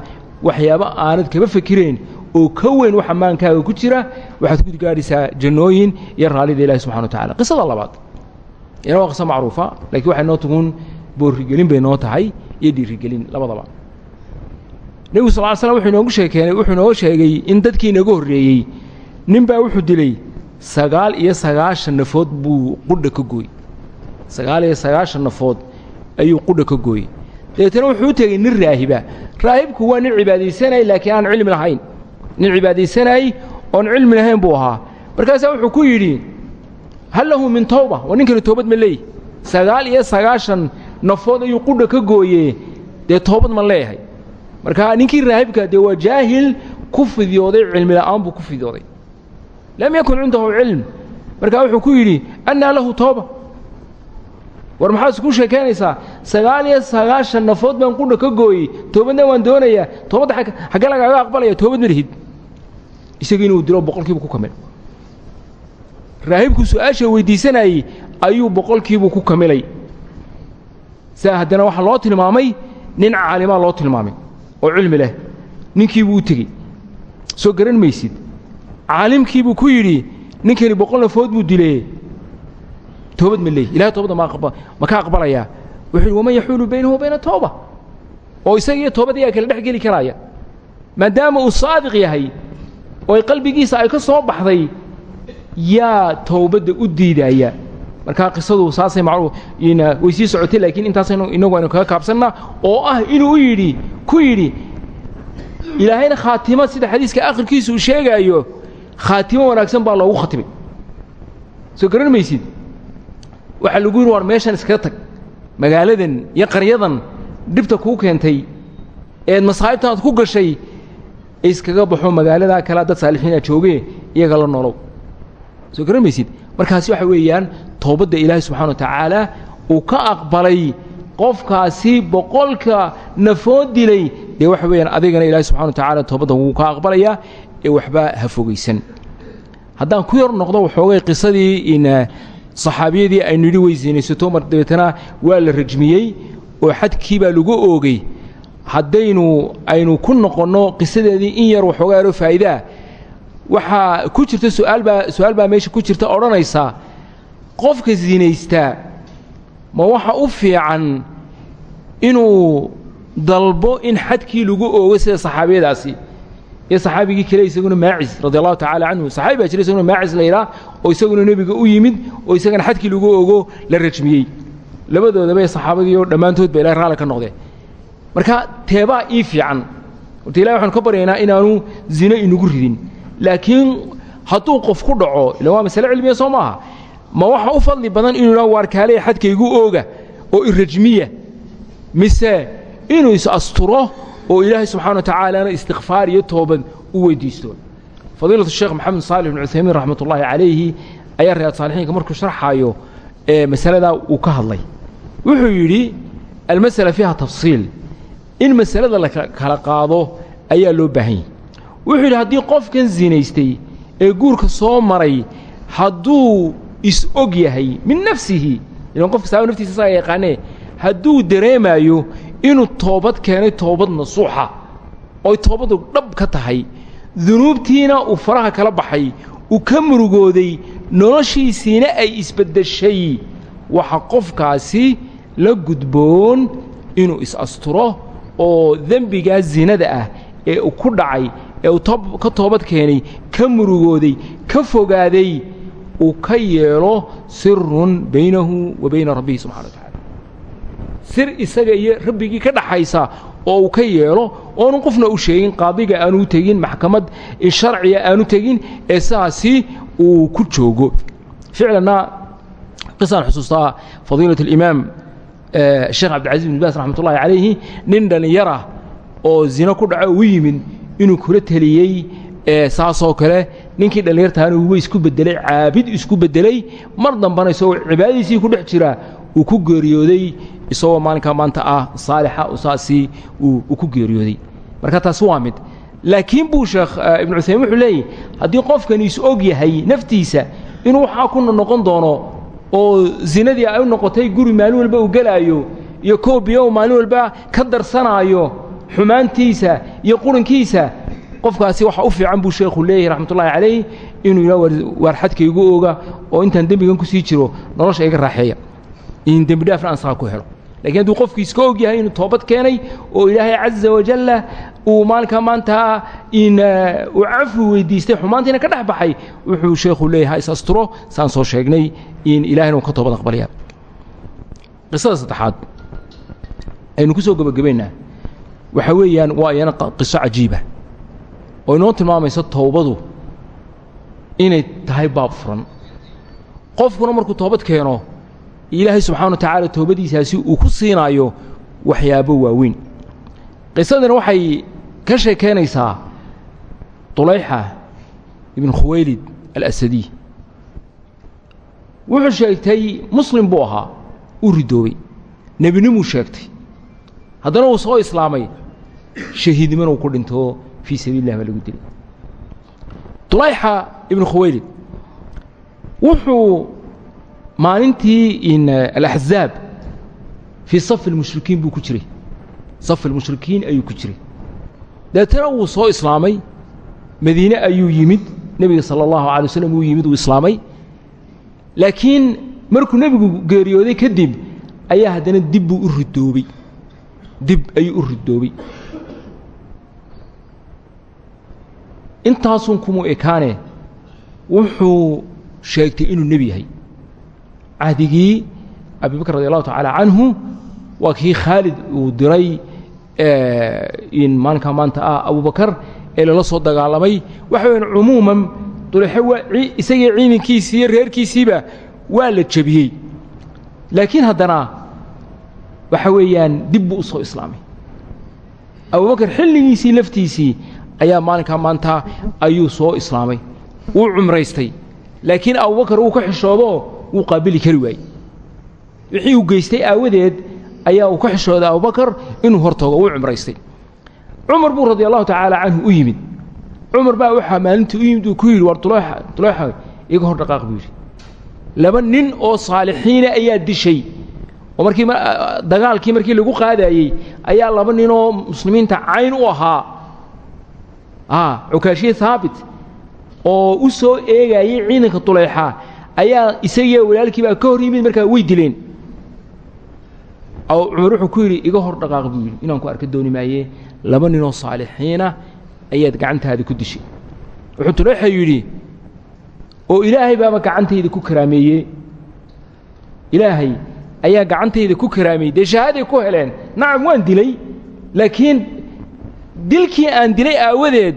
waxyaabo aanad kaba fikireen oo ka weyn waxa maankaaga ku jira waxaad ku gaadhaysaa jannooyin iyo raallida ilahi subxana wa tacala qisada labaad ina waa qiso macruufa lakiin waxay noo tugun boorrigelin bay noo tahay iyo dhiirigelin labadaba. Nebigu sal ly slam wuxuu inoogu sheegay in dadkii inaga horreeyey nin wuxuu dilay sagaal iyo sagaashan nafood buu qudha ka gooy sagaal iyo sagaashan nafood ayuu qudha ka gooyey. Dabeetana wuxuu u nin raahiba raahibku waa nin cibaadaysanay laakiin aan cilmi lahayn nin cibaadaysanay oon cilmi lahayn buu ahaa markaasaa wuxuu ku yidhi hal lahu min towba waa ninkani toobad ma leeyahy sagaal iyo sagaashan nafood ayuu qudha ka gooyee dee toobad ma leeyahay marka ninkii raahibka dee waa jaahil ku fidiyooday cilmi la'aan buu ku fidiyooday lam yakun cindahu cilm markaa wuxuu ku yidhi annaa lahu tooba war maxaad isku sheekaynaysaa sagaal iyo sagaashan nafood baan qudha ka gooyey toobadna waan doonayaa toobadda xaggee lagaaga aqbalaya toobad ma lihid isaga inuu dilo boqolkiibu ku kamil. Raahibku su'aasha weydiisanayey ayuu boqolkiibuu ku kamilay. Saa haddana waxaa loo tilmaamay nin caalimaa loo tilmaamay oo cilmi leh ninkiibuu u tegey. Soo garan maysid. Caalimkiibuu ku yidhi ninkani boqol nafood buu dilee. Toobad ma leey ilahay toobadda ma ka aqbalayaa wuxuu waman yaxuulu baynahu wa bayna tooba oo isaga iyo toobad ayaa kala dhex geli karaaya maadaama uu saadiq yahay oo ay qalbigiisa ay ka soo baxday yaa towbadda u diidaya markaa qisadu saasay macruuf way sii socotay laakiin intaasaynu inagu aynu kaga kaabsannaa oo ah inuu u yidhi ku yidhi ilaahayna khaatima sida xadiiska akhirkiisa uu sheegaayo wanaagsan baa loogu khatimay soo garan maysid waxaa lagu yidhi war meeshan iskaga tag magaaladan iyo qaryadan dhibta kuu keentay eed masaa'ibtaad ku gashay iskaga baxo magaaladaa kalea dad saalixiina joogee iyaga la nolow soo garan maysid markaasi waxa weeyaan toobadda ilaahay subxana wa tacaala uu ka aqbalay qofkaasi boqolka nafood dilay. Dee waxa weeyaan adigana ilaahay subxana wa tacaala toobadda wuu ka aqbalayaa ee waxba ha fogaysan. Haddaan ku yar noqdo waxoogay qisadii in saxaabiyadii aynu yidhi way sinaysato mar dabeetana waa la rajmiyey oo xadkii baa lagu oogay haddaynu aynu ku noqonno qisadeedii in yar waxoogaa yaroo faa'iidaa. Waxaa ku jirta suaal baa su'aal baa meesha ku jirta odhanaysa qofka sinaystaa ma waxa u fiican inuu dalbo in xadkii lagu oogo sida saxaabiyadaasi. Iyo saxaabigii kale isaguna maacis radi allahu tacala canhu saxaabi baa jira isaguna maacis la yidhaah oo isaguna nebiga u yimid oo isagana xadkii lagu ogo la rajmiyey. Labadoodaba saxaabadii oo dhammaantood ba ilahay raali ka noqdeen marka teebaa ii fiican. Horta ilahi waxanu ka baryaynaa inaanu zino inagu ridin. Laakiin hadduu qof ku dhaco ila waa masale cilmiya soo maaha. Ma waxa u fadli badan inuu idhaa waarkaaleya xadkaygu ooga oo irajmiya mise inuu is-asturo oo ilaahay subxana wa tacaalana istikfaar iyo toobad u weydiisto. Fadiilatu sheekh maxamed saalix ibn cuthaymiin raxmat ullaahi calayhi ayaa riyaad saalixiinka markuu sharxaayo ee masaladaa uu ka hadlay. Wuxuu yidhi almasala fiiha tafsiil in masalada la kala qaado ayaa loo baahan yahy wuxuu yidhi haddii qofkan zinaystay ee guurka soo maray hadduu is-og yahay min nafsihi ilan qofka saaba naftiisa isagaa yaqaanee hadduu dareemaayo inuu toobad keenay toobad nasuuxa oy toobaddu dhab ka tahay dunuubtiina uu faraha kala baxay uu ka murugooday noloshiisiina ay isbaddeshay waxa qofkaasi la gudboon inuu is-asturo oo dembigaa zinada ah ee uu ku dhacay ee uu ka toobad keenay ka murugooday ka fogaaday uu ka yeelo sirun baynahu wa bayna rabbihi subxana wa tacala sir isaga iyo rabbigii ka dhaxaysa oo uu ka yeelo oonu qofna u sheegin qaadiga aanu tegin maxkamad sharciga aanu tegin ee sidaasi uu ku joogo. Ficlanna qisaan xusuustaa fadiilat alimaam sheekh cabdilcaziz bin baas raxmat ullahi calayhi nin dhallinyara oo zino ku dhaco u yimid inuu kula teliyey saasoo kale ninkii dhallinyartaana uba isku beddelay caabid isku beddelay. Mar dambana isagoo cibaadadiisii ku dhex jira uu ku geeriyooday isagoo maalinkaa maanta ah saalixa saasii uu ku geeriyooday. Marka taasi waa mid. Laakiin buu sheekh ibnu cuthaymin wuxuu leeyahy haddii qofkani is og yahay naftiisa inuu waxaa ku noqon doono oo zinadii ay u noqotay guri maalin walba uu gelaayo iyo koobiya uu maalin walba ka darsanaayo xumaantiisa iyo qurankiisa qofkaasi waxa u fiican buu sheekhu leeyahay raxmatullahi calayh inuu yidhaa waar xadkaygu ooga oo intaan dembigan ku sii jiro nolosha iga raaxeeya. In dembi dhaafna aan saqa ku helo. Lakiin hadduu qofkii iska og yahay inuu toobad keenay oo ilaahay caza wajalla uu maalinkaa maanta in uu cafi weydiistay xumaantiina ka dhex baxay wuxuu sheekhu leeyahay is asturo saan soo sheegnay in ilahayna uu ka toobad aqbalaya qisada saddexaad aynu ku soo gebagabaynaa waxa weeyaan waa iyana qiso cajiiba oo inoo tilmaamaysa towbadu inay tahay baab furan. Qofkuna markuu toobad keeno ilaahay subxana wa tacaala toobadiisaasi uu ku siinaayo waxyaabo waaweyn. Qisadani waxay ka sheekaynaysaa طulayxa ibn khuwaylid alasadiy wuxuu sheegtay muslim buu ahaa u ridoobay nebinimuu sheegtay haddana uu soo islaamay shahiidnimana uu ku dhinto fii sabiil lah baa lagu dilay dulayxa ibnu khuwaylid wuxuu maalintii in alaxzaab fii safi اlmushrikiin buu ku jiray safi اlmushrikiin ayuu ku jiray deetana wuu soo islaamay. Madiine ayuu yimid. Nebiga salى اllahu alay waslm uu yimid uu islaamay. Laakiin markuu nebigu geeriyooday kadib ayaa haddana dib buu u ridoobey dib ayuu u ridoobey intaasun kumuu ekaane wuxuu sheegtay inuu nebi yahay. Cahdigii abi bakr radi allahu tacaala canhu waa kii khaalid uu diray in maalinkaa maanta ah abubakar ee lala soo dagaalamay waxa weyan cumuuman dulexe isagii ciidankiisii iyo reerkiisiiba waa la jebiyey. Laakiin haddana waxa weeyaan dib u soo islaamay. Abubakar xilligiisii laftiisii ayaa maalinkaa maanta ayuu soo islaamay. Wuu cumraystay. Laakiin abubakar wuu ka xishoodoo wuu qaabili kari waayey. Wixii uu geystay aawadeed ayaa uu ka xishooday abubakar inuu hortoogo wuu cumraystay. Cumar buu radi allahu tacaala canhu u yimid. Cumar baa waxaa maalintii u yimid uu ku yidhi war duleexa iga hor dhaqaaq buu yidhi. Laba nin oo saalixiina ayaa dishay. Oo markii dagaalkii markii lagu qaadaayey ayaa laba nin oo muslimiinta cayn u ahaa. Cukaashiye haabit oo u soo eegaayey ciidanka duleexa ayaa isagiiyo walaalkii baa ka hor yimid markaa way dileen cumar wuxuu ku yidhi iga hor dhaqaaq buu yidhi. Inaan ku arka dooni maaye laba ninoo saalixiina ayaad gacantaada ku dishay. Wuxuu duleexa yidhi oo ilaahay baaba gacantayda ku karaameeye ilaahay ayaa gacantayda ku karaameeyey dee shahaaday ku heleen. Nacam waan dilay laakiin dilkii aan dilay aawadeed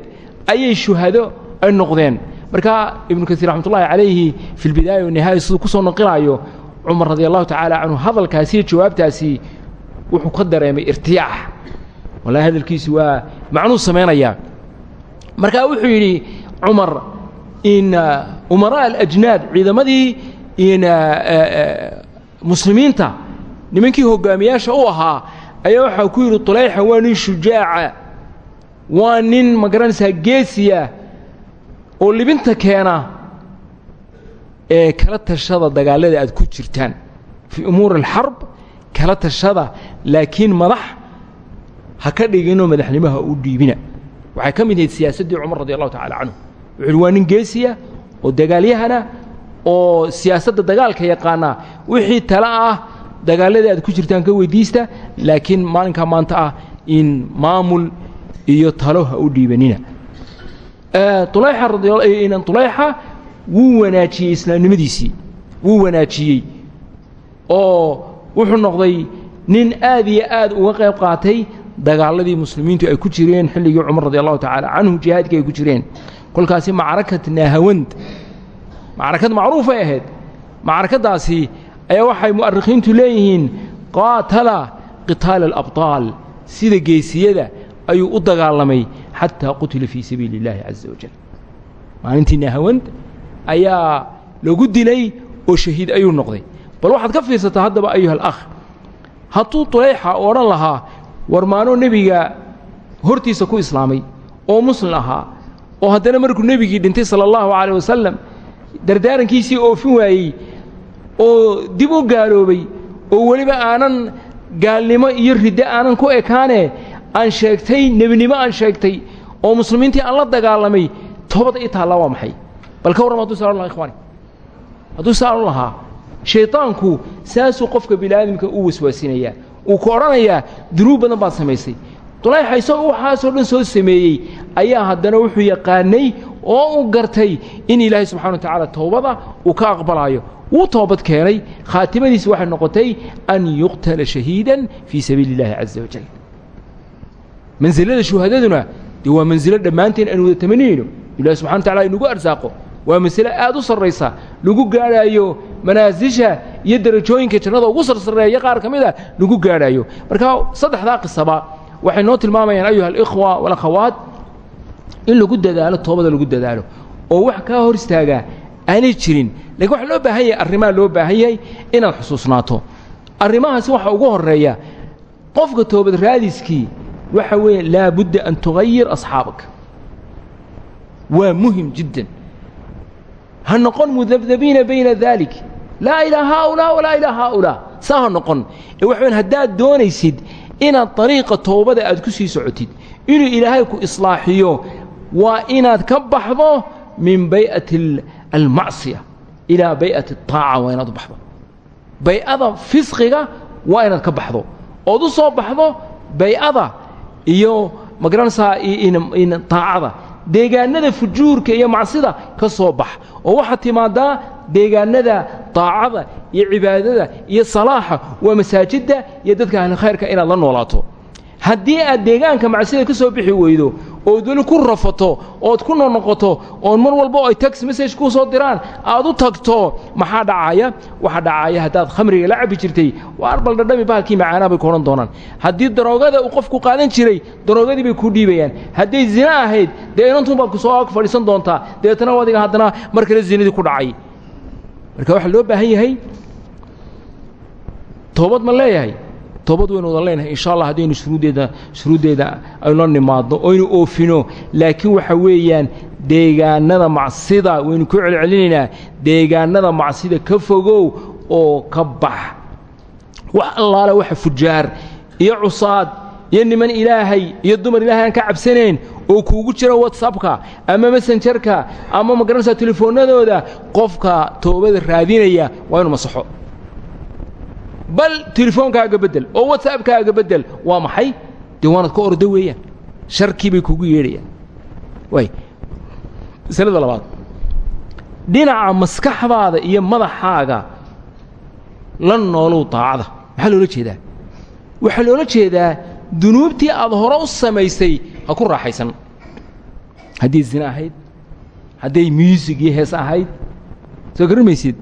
ayay shuhado ay noqdeen. Markaa ibnu kasiir raxmat ullahi calayhi fi lbidaaya wanihaaya siduu ku soo noqinaayo cumar radi allahu tacaala canhu hadalkaasi iyo jawaabtaasi wuxuu ka dareemay irtiyaax. Wallahi hadalkiisi waa macnuu samaynayaa markaa wuxuu yidhi cumar in umaraa alajnaad ciidamadii in muslimiinta nimankii hogaamiyaasha u ahaa ayaa waxaa ku yidhi tulayxa waa nin shujaaca waa nin ma garanaysaa geesiya oo libinta keena ee kala tashada dagaallada aad ku jirtaan fii umuuri alxarb kala tashada laakiin madax ha ka dhiginoo madaxnimaha u dhiibina. Waxay ka mid ahayd siyaasaddii cumar radi allahu tacala geesiya oo dagaalyahana oo siyaasadda dagaalka yaqaana wixii tale ah dagaallada aad ku jirtaan ka weydiista laakiin maalinkaa maanta ah in maamul iyo talo ha u dhiibanina. Ulayxa wuu wanaajiyey islaamnimadiisii. Wuu wanaajiyey oo wuxuu noqday nin aad iyo aad uga qayb qaatay dagaaladii muslimiintu ay ku jireen xilligii cumar radi allahu tacaala canhu jihaadkii ay ku jireen. Kolkaasi macrakat naahawand macrakad macruufay ahayd. Macrakadaasi ayaa waxay mu'arikhiintu leeyihiin qaatala qitaala alabطaal sida geesiyada ayuu u dagaalamay xataa qutila fii sabiili اllahi caza wajal. Maalintii naahawand ayaa lagu dilay oo shahiid ayuu noqday. Bal waxaad ka fiirsataa haddaba ayuha alakh hadduu tulayxa odhan lahaa war maanoo nebiga hortiisa ku islaamay oo muslim ahaa oo haddana markuu nebigii dhintay sala allahu calayh wasalam dardaarankiisii oofin waayey oo dib u gaaloobay oo weliba aanan gaalnimo iyo riddo aanan ku ekaane aan sheegtay nebinimo aan sheegtay oo muslimiintii aan la dagaalamay toobadda ii taallaa waa maxay bal ka warram hadduu saa laha ikhwaani. Hadduu saa u lahaa shaydaanku saasuu qofka biniaadamka u waswaasinayaa uu ku odhanayaa dunuub badan baad samaysay. Dulayxa isagoo waxaasoo dhan soo sameeyey ayaa haddana wuxuu yaqaanay oo uu gartay in ilaahay subxana wa tacaala toobada uu ka aqbalaayo. Wuu toobad keenay khaatimadiisi waxay noqotay an yuqtala shahiidan fii sabiili اllahi caza wajal mansilada shuhadaduna dee waa mansilo dhammaanteen aan wada tamaniyeyno ilahi subxana wa tacala waa masale aad u sarraysa lagu gaadhaayo manaasisha iyo derajooyinka jannada ugu sarsareeya qaar ka mid a lagu gaadhaayo. Marka saddexdaa qisaba waxay noo tilmaamayaan ayuha alikhwa walakhawaat in lagu dadaalo toobada lagu dadaalo oo wax kaa hor istaagaa aanay jirin. Lakiin waxaa loo baahan yahay arrimaa loo baahan yahay inaad xusuusnaato arrimahaasi waxaa ugu horreeya qofka toobad raadiskii waxa weeye laabudda an tugayir asxaabaka waa muhiim jiddan ha noqon mudabdabiina bayna daalik laa ilaa haaulaa walaa ilaa haaulaa saa ha noqon. Ee waxa weyan haddaad doonaysid inaad dariiqa toobada aad ku sii socotid inuu ilaahay ku islaaxiyo waa inaad ka baxdo min bay'ati almacsiya ilaa bay'ati ataaca waa inaad u baxdo. Bay'ada fisqiga waa inaad ka baxdo. Ood u soo baxdo bay'ada iyo ma garanaysaa taacada deegaanada fujuurka iyo macsida ka soo bax oo waxaad timaadaa deegaanada daacada iyo cibaadada iyo salaaxa waa masaajidda iyo dadka ahli khayrka inaad la noolaato. Haddii aad deegaanka macsida ka soo bixi weydo ood weli ku rafato ood ku nonoqoto oon mar walba oo ay text message kuu soo diraan aad u tagto maxaa dhacaya? Waxaa dhacaya haddaad khamriga la cabbi jirtay waa arbal dhadhami bahalkii macaanaa bay ku doonaan. Haddii daroogada uu qofku qaadan jiray daroogadii bay kuu dhiibayaan. Hadday zina ahayd dee inantun baad ku soo fadhiisan doontaa dabeetana adiga haddana mar kale zinadii ku dhacay. Marka waxaa loo baahan yahay toobad ma leeyahay toobad waynu wadan leenahay insha allah haddaynu shuruuddeeda shuruuddeeda aynu la nimaadno oynu oofino laakiin waxa weeyaan deegaanada macsida waynu ku celcelinaynaa deegaanada macsida ka fogow oo ka bax. Wax allaale waxa fujaar iyo cusaad iyo niman ilaahay iyo dumar ilaahay aan ka cabsanayn oo kuugu jira whatsappka ama messengerka ama ma garanaysaa telefoonnadooda qofka toobada raadinaya waa inu masaxo bal telefoonkaaga beddel oo whatsappkaaga beddel waa maxay? Dee waanad ka ordo weeyaan. Sharkii bay kugu yeedhayaan. Waay masalada labaad. Dhinaca maskaxdaada iyo madaxaaga la noolow daacada. Maxaa loola jeedaa? Waxaa loola jeedaa dunuubtii aad hore u samaysay ha ku raaxaysan. Haddii zina ahayd hadday muusig iyo hees ahayd. Soo garan maysid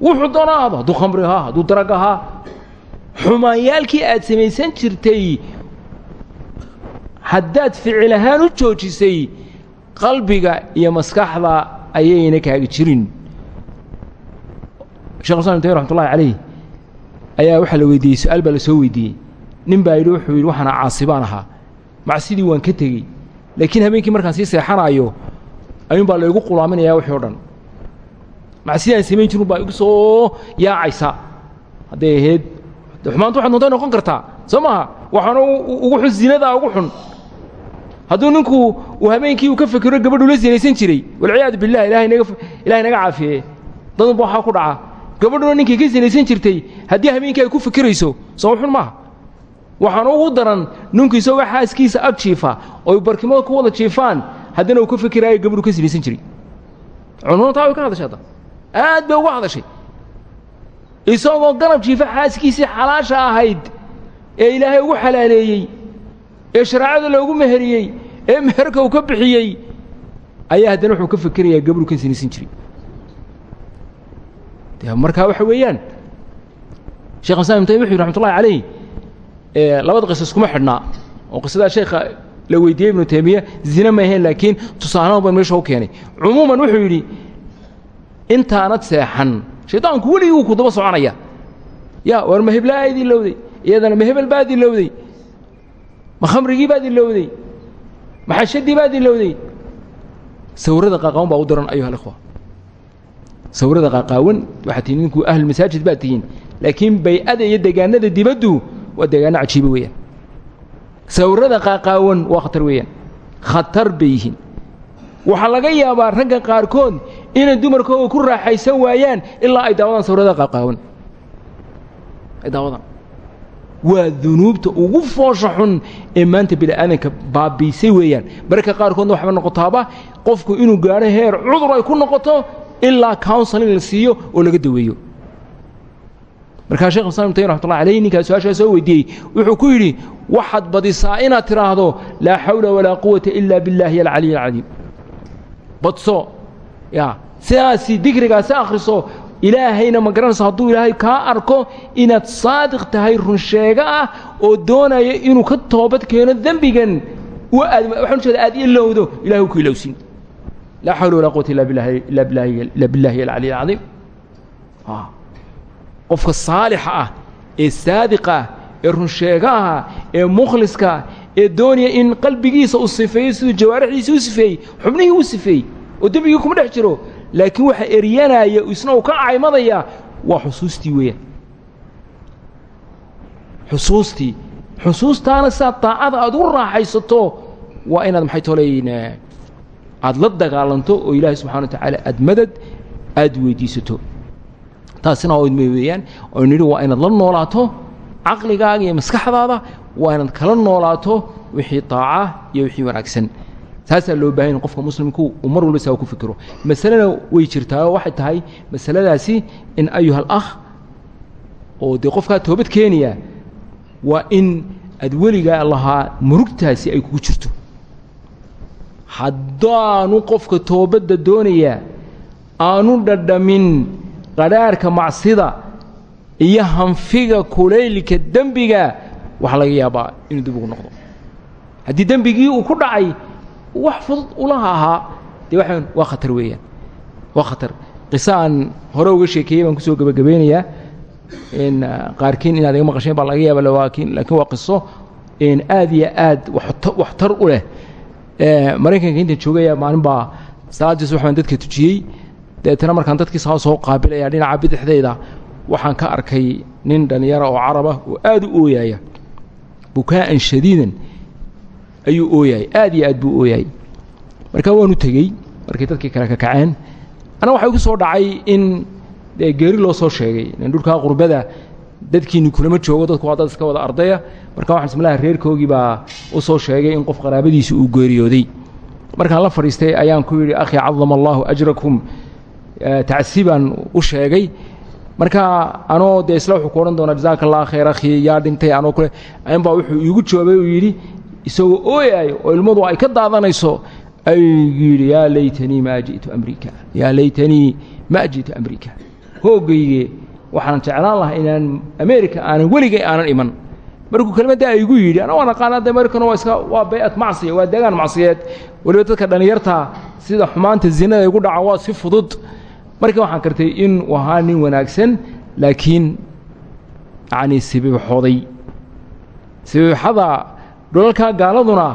wuxuu doona aado hadduu khamri ahaa hadduu aad samaysan jirtay haddaad ficil ahaan u joojisay qalbiga iyo maskaxda ayayna kaaga jirin. Shekh islam taymiya raxmatullahi calayh ayaa waxaa la weydiiyey su'aal baa la soo weydiiyey. Nin baa yidhi wuxuu yidhi waxaana ahaa. Macsidii waan ka tegey. Laakiin habeenkii markaan sii seexanaayo ayuun baa laygu qulaaminayaa wixii o dhan macsidaan samayn jirun baa igu soo yaacaysa. Hadday ahayd xumaantu waxaad nontay noqon kartaa. Soo maaha waxaana ugu xun zinadaa ugu xun. Hadduu ninku uu habeenkii uu ka fekero gabadhu la sinaysan jiray walciyaadu billah ilahay naga ilahay naga caafiye dadunba waxaa ku dhaca. Gabadhuna ninkay ka sinaysan jirtay haddii habeenkii ay ku fikirayso soo xun maaha. Waxaana ugu daran ninku isagoo xaaskiisa ag jiifa oy barkimada ku wada jiifaan haddana uu ka fikiraayo gabadhu ka sinaysan jiray. Cununa taa way ka hadashay hadda aad bay uga hadashay. Isagoo garab jiifa xaaskiisii xalaasha ahayd ee ilaahay ugu xalaaleeyey ee shareecada loogu meheriyey ee meherka uu ka bixiyey ayaa haddana wuxuu ka fikerayaa gabadhu ka sinaysan jiray de markaa waxa weeyaan shekh islam ibn taymiya wuxu yidhi raxmatullahi calayh labada qisas kuma xidhnaa oo qisadaa sheekha la weydiiyey ibnu taymiya zina ma ahayn laakiin tusaalahan ban meesha u keenay. Cumuuman wuxuu yidhi intaanad seexan. Shaydaanku weligii wuu ku daba soconaya. Ya war ma heblaa aad ilowday iyadana ma hebel baad ilowday ma khamrigii baad ilowday ma xashadii baad ilowday sawirada qaaqaawan baa u daran ayuha alikhwa sawirada qaaqaawan waxaad tihiin ninku ahlulmasaajid baad tihiin. Laakiin bay-ada iyo deegaanada dibaddu waa deegaano cajiiba weeyaan. Sawirada qaaqaawan waa khatar weeyaan. Khatar bay yihiin. Waxaa laga yaabaa ragga qaarkood inay dumarkooga ku raaxaysan waayaan ilaa ay daawadaan sawirada qaaqaawan ay daawadaan waa dunuubta ugu foosha xun ee maanta bini'aadanka baabiisay weeyaan. Mararka qaarkoodna waxba noqotaaba qofku inuu gaadho heer cudur ay ku noqoto ilaa counseling la siiyo oo laga daweeyo. Markaa shekh islam ibn taymiya raxmatullahi alayh ninkaa su'aashaa soo weydiiyey wuxuu ku yidhi waxaad badisaa inaad tidhaahdo laa xawla walaa quwata ila biاllahi alcaliy alcadiim badso ya sidaasi dikrigaasi akhriso ilaahayna ma garanayso ilaahay kaa arko inaad saadiq tahay runsheego ah oo doonaya inuu ka toobad keeno dembigan waxaan ujeeda aad ilowdo ilahay u ku ilowsin. Laa xawla walaa quwata illa billahi illa billahi illa billahi alcaliy alcadiim qofka saalixa ah ee saadiqa ah ee runsheegaha ee mukhliska ee doonaya in qalbigiisa uu sifeeyo siduu jawaarixdiisa u sifeeyey xubnihii u sifeeyey oo dembigii kuma dhex jiro laakiin waxa eryanaya isna uu ka caymadaya waa xusuustii weeyaan. Xusuustii xusuustaana sidaad daacada aad u raaxaysato waa inaad maxay toleyn aad la dagaalanto oo ilaahay subxana wa tacaala aad madad aad weydiisato. Taasina waa weeyaan oo nidhi waa inaad la noolaato caqligaaga iyo maskaxdaada waa inaad kala noolaato wixii daaca iyo wixii wanaagsan taasaa loo baahan in qofka muslimku uu mar walba saa ku fikiro. Masalena way jirtaa oo waxay tahay masaladaasi in ayuha alakh oo dee qofkaa toobad keenaya waa in aad weligaa lahaa murugtaasi ay kugu jirto. Haddaanu qofka toobadda doonayaa aanu dhadhamin qadhaarhka macsida iyo hanfiga kulaylka dembiga waxaa laga yaabaa inuu dib ugu noqdo. Haddii dembigii uu ku dhacay wax fudud ulaha ahaa. Dee waxaan waa khatar weeyaan. Waa khatar. Qiso aan hore uga sheekeeyey baan ku soo gebagabeynayaa in qaarkiin inaad iga maqasheen baa laga yaaba laakiin waa qiso. Aad iyo aad waxtar u leh. Maraykanka intan joogaya maalin baa salaaddii subax baan dadka tujiyey. Deetana markaan dadkii saa soo qaabilaya dhinaca bidixdayda waxaan ka arkay nin dhallinyara oo caraba oo aad u ooyaya bukaa'an shadiidan ayuu ooyayay aad iyo aad buu ooyayay markaa waanu tegey markay dadkii kale ka kaceen anna waxaa igu soo dhacay in geeri loo soo sheegay in dhulkaa qurbada dadkiini kulama joogo dadku waa dad iska wada ardaya. Marka waxaan ismalaha reerkoogii baa u soo sheegay in qof qaraabadiisa uu geeriyooday. Markaan la fadhiistay ayaan ku yidhi akhi cadama allaahu ajrakum. Tacsi baan u sheegay. Marka anoo dee wuxuu ku odhan doonaa jazaaka allah khayr dhintay anoo kule. Anbaa wuxuu iigu joobay uu yidhi isagoo ooyaayo oo ilmadu ay ka daadanayso ayuu yidhi yaa laytanii maa ji'tu amrika yaa laytanii ma ji'tu amrika hoogayge waxaan jeclaan lahaa inaan america aanan weligay aanan iman. Markuu kelmaddaa igu yidhi ana waan aqaanaa de americana waa iska waa bay'at macsiya waa deegaan macsiyeed. Weliba dadka dhallinyarta sida xumaanta zinada igu dhaca waa si fudud. Markii waxaan kartay in uu ahaa nin wanaagsan laakiin yacni sibibxoday sibibxada dhulalkaa gaaladuna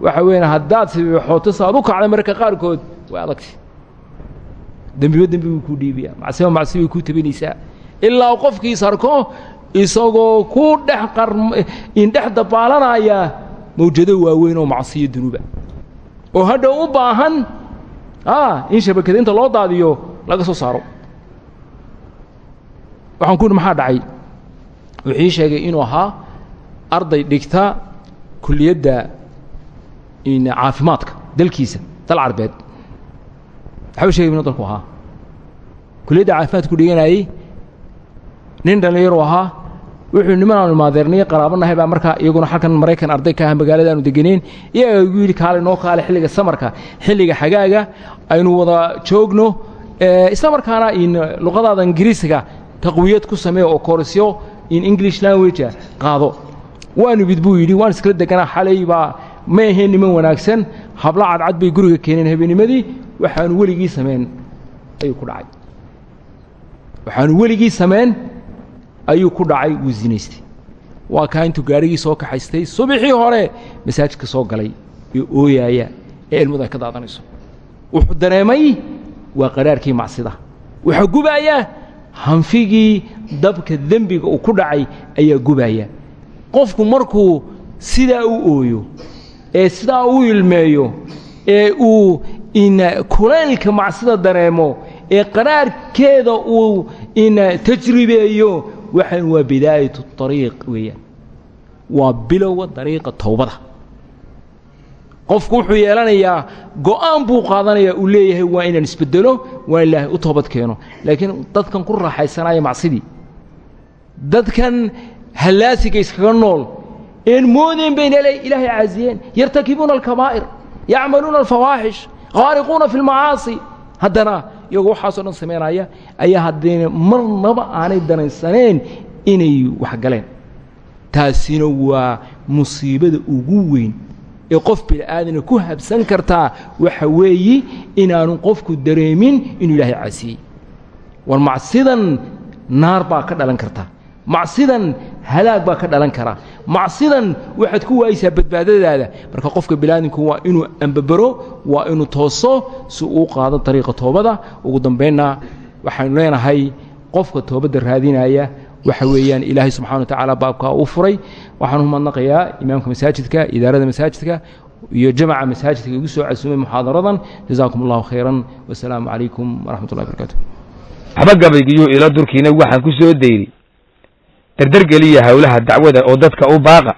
waxa weeyaan haddaad sibibxooto saaad u kacday mararka qaarkood way adagtay. Dembiba dembi buu kuu dhiibaya macsiba macsi bay kuu tabinaysaa ilaa qofkiis arko isagoo ku dhex indhex dabaalanaya mawjado waaweyn oo macsiyo dunuuba. Oo hadhow u baahan in shabakada loo daadiyo laga soo saaro. Waxaan ku maxaa dhacay? Wuxuu sheegay inuu ahaa arday dhigta kuliyadda caafimaadka dalkiisa dal carbeed. Waxba sheegay inuu dalku ahaa. Kuliyadda caafimaadku dhiganayey nin dhallinyaru ahaa wuxuu niman aanu maadeernay qaraabanahay baa markaa iyaguna halkan maraykan arday ka ah magaalada aanu degenayn iyaga igu yidhi kaale noo kaale xilliga samarka xilliga xagaaga aynu wada joogno isla markaana in luqadaada ingiriisiga taqwiyad ku sameeya oo korsyo in english languagea qaado waanu bid buu yidhi waan iskala deganaa xalay baa ma ahayn niman wanaagsan habla cadcad bay guriga keeneen habeenimadii waxaanu weligii sameen ayuu ku dhacay. Waxaanu weligii sameen ayuu ku dhacay wuu zinaystay. Waa kaa intuu gaarigii soo kaxaystay subaxii hore masaajidka soo galay ee ooyaaya ee ilmadu ay ka daadanayso. Wuxuu dareemay waa qaraarkii macsida. Waxaa gubaaya hanfigii dabka dembiga uu ku dhacay ayaa gubaaya qofku markuu sidaa u ooyo ee sidaa u ilmeeyo ee uu kulaylka macsida dareemo ee qaraarkeeda uu tajribeeyo waxaan waa bidaayat ariiq weeyaan. Waa bilowga dariiqa towbada qofku wuxuu yeelanayaa go'aan buu qaadanayaa uu leeyahay waa inaan isbedelo waa ilaahay u toobad keeno. Laakiin dadkan ku raaxaysanaya macsidii dadkan hallaasiga iskaga nool. Een moodayn bayna ilaahay caasiyeen yartakibuuna alkabaa'ir. Yacmaluuna alfawaaxish qaariquuna fi lmacaasi haddana iyagoo waxaasoo dhan samaynaya ayaa haddayna marnaba aanay danaysaneen inay wax galeen taasina waa musiibada ugu weyn ee qof bini'aadana ku habsan kartaa waxa weeyi inaanu qofku dareemin inuu ilaahay caasiyey. War macsidan naar baa ka dhalan karta macsidan halaag baa ka dhalan kara. Macsidan waxaad ku waayeysaa badbaadadaada. Marka qofka biniaadamku waa inuu ambabaro waa inuu tooso si uu qaado dariiqa toobada. Ugu dambaynna waxaynu leenahay qofka toobadda raadinaya waxa weeyaan ilaahay subxana wa tacaala baabkaa u furay. Waxaan u madnaqayaa imaamka masaajidka idaarada masaajidka iyo jamaca masaajidka igu soo casuumay muxaadaradan. Jazaakum allahu khayran wasalaamu calaykum waraxmat ullahi barakaatu ilo durkiina waxaan ku soo deyri dardargeliya howlaha dacwada oo dadka u baaqa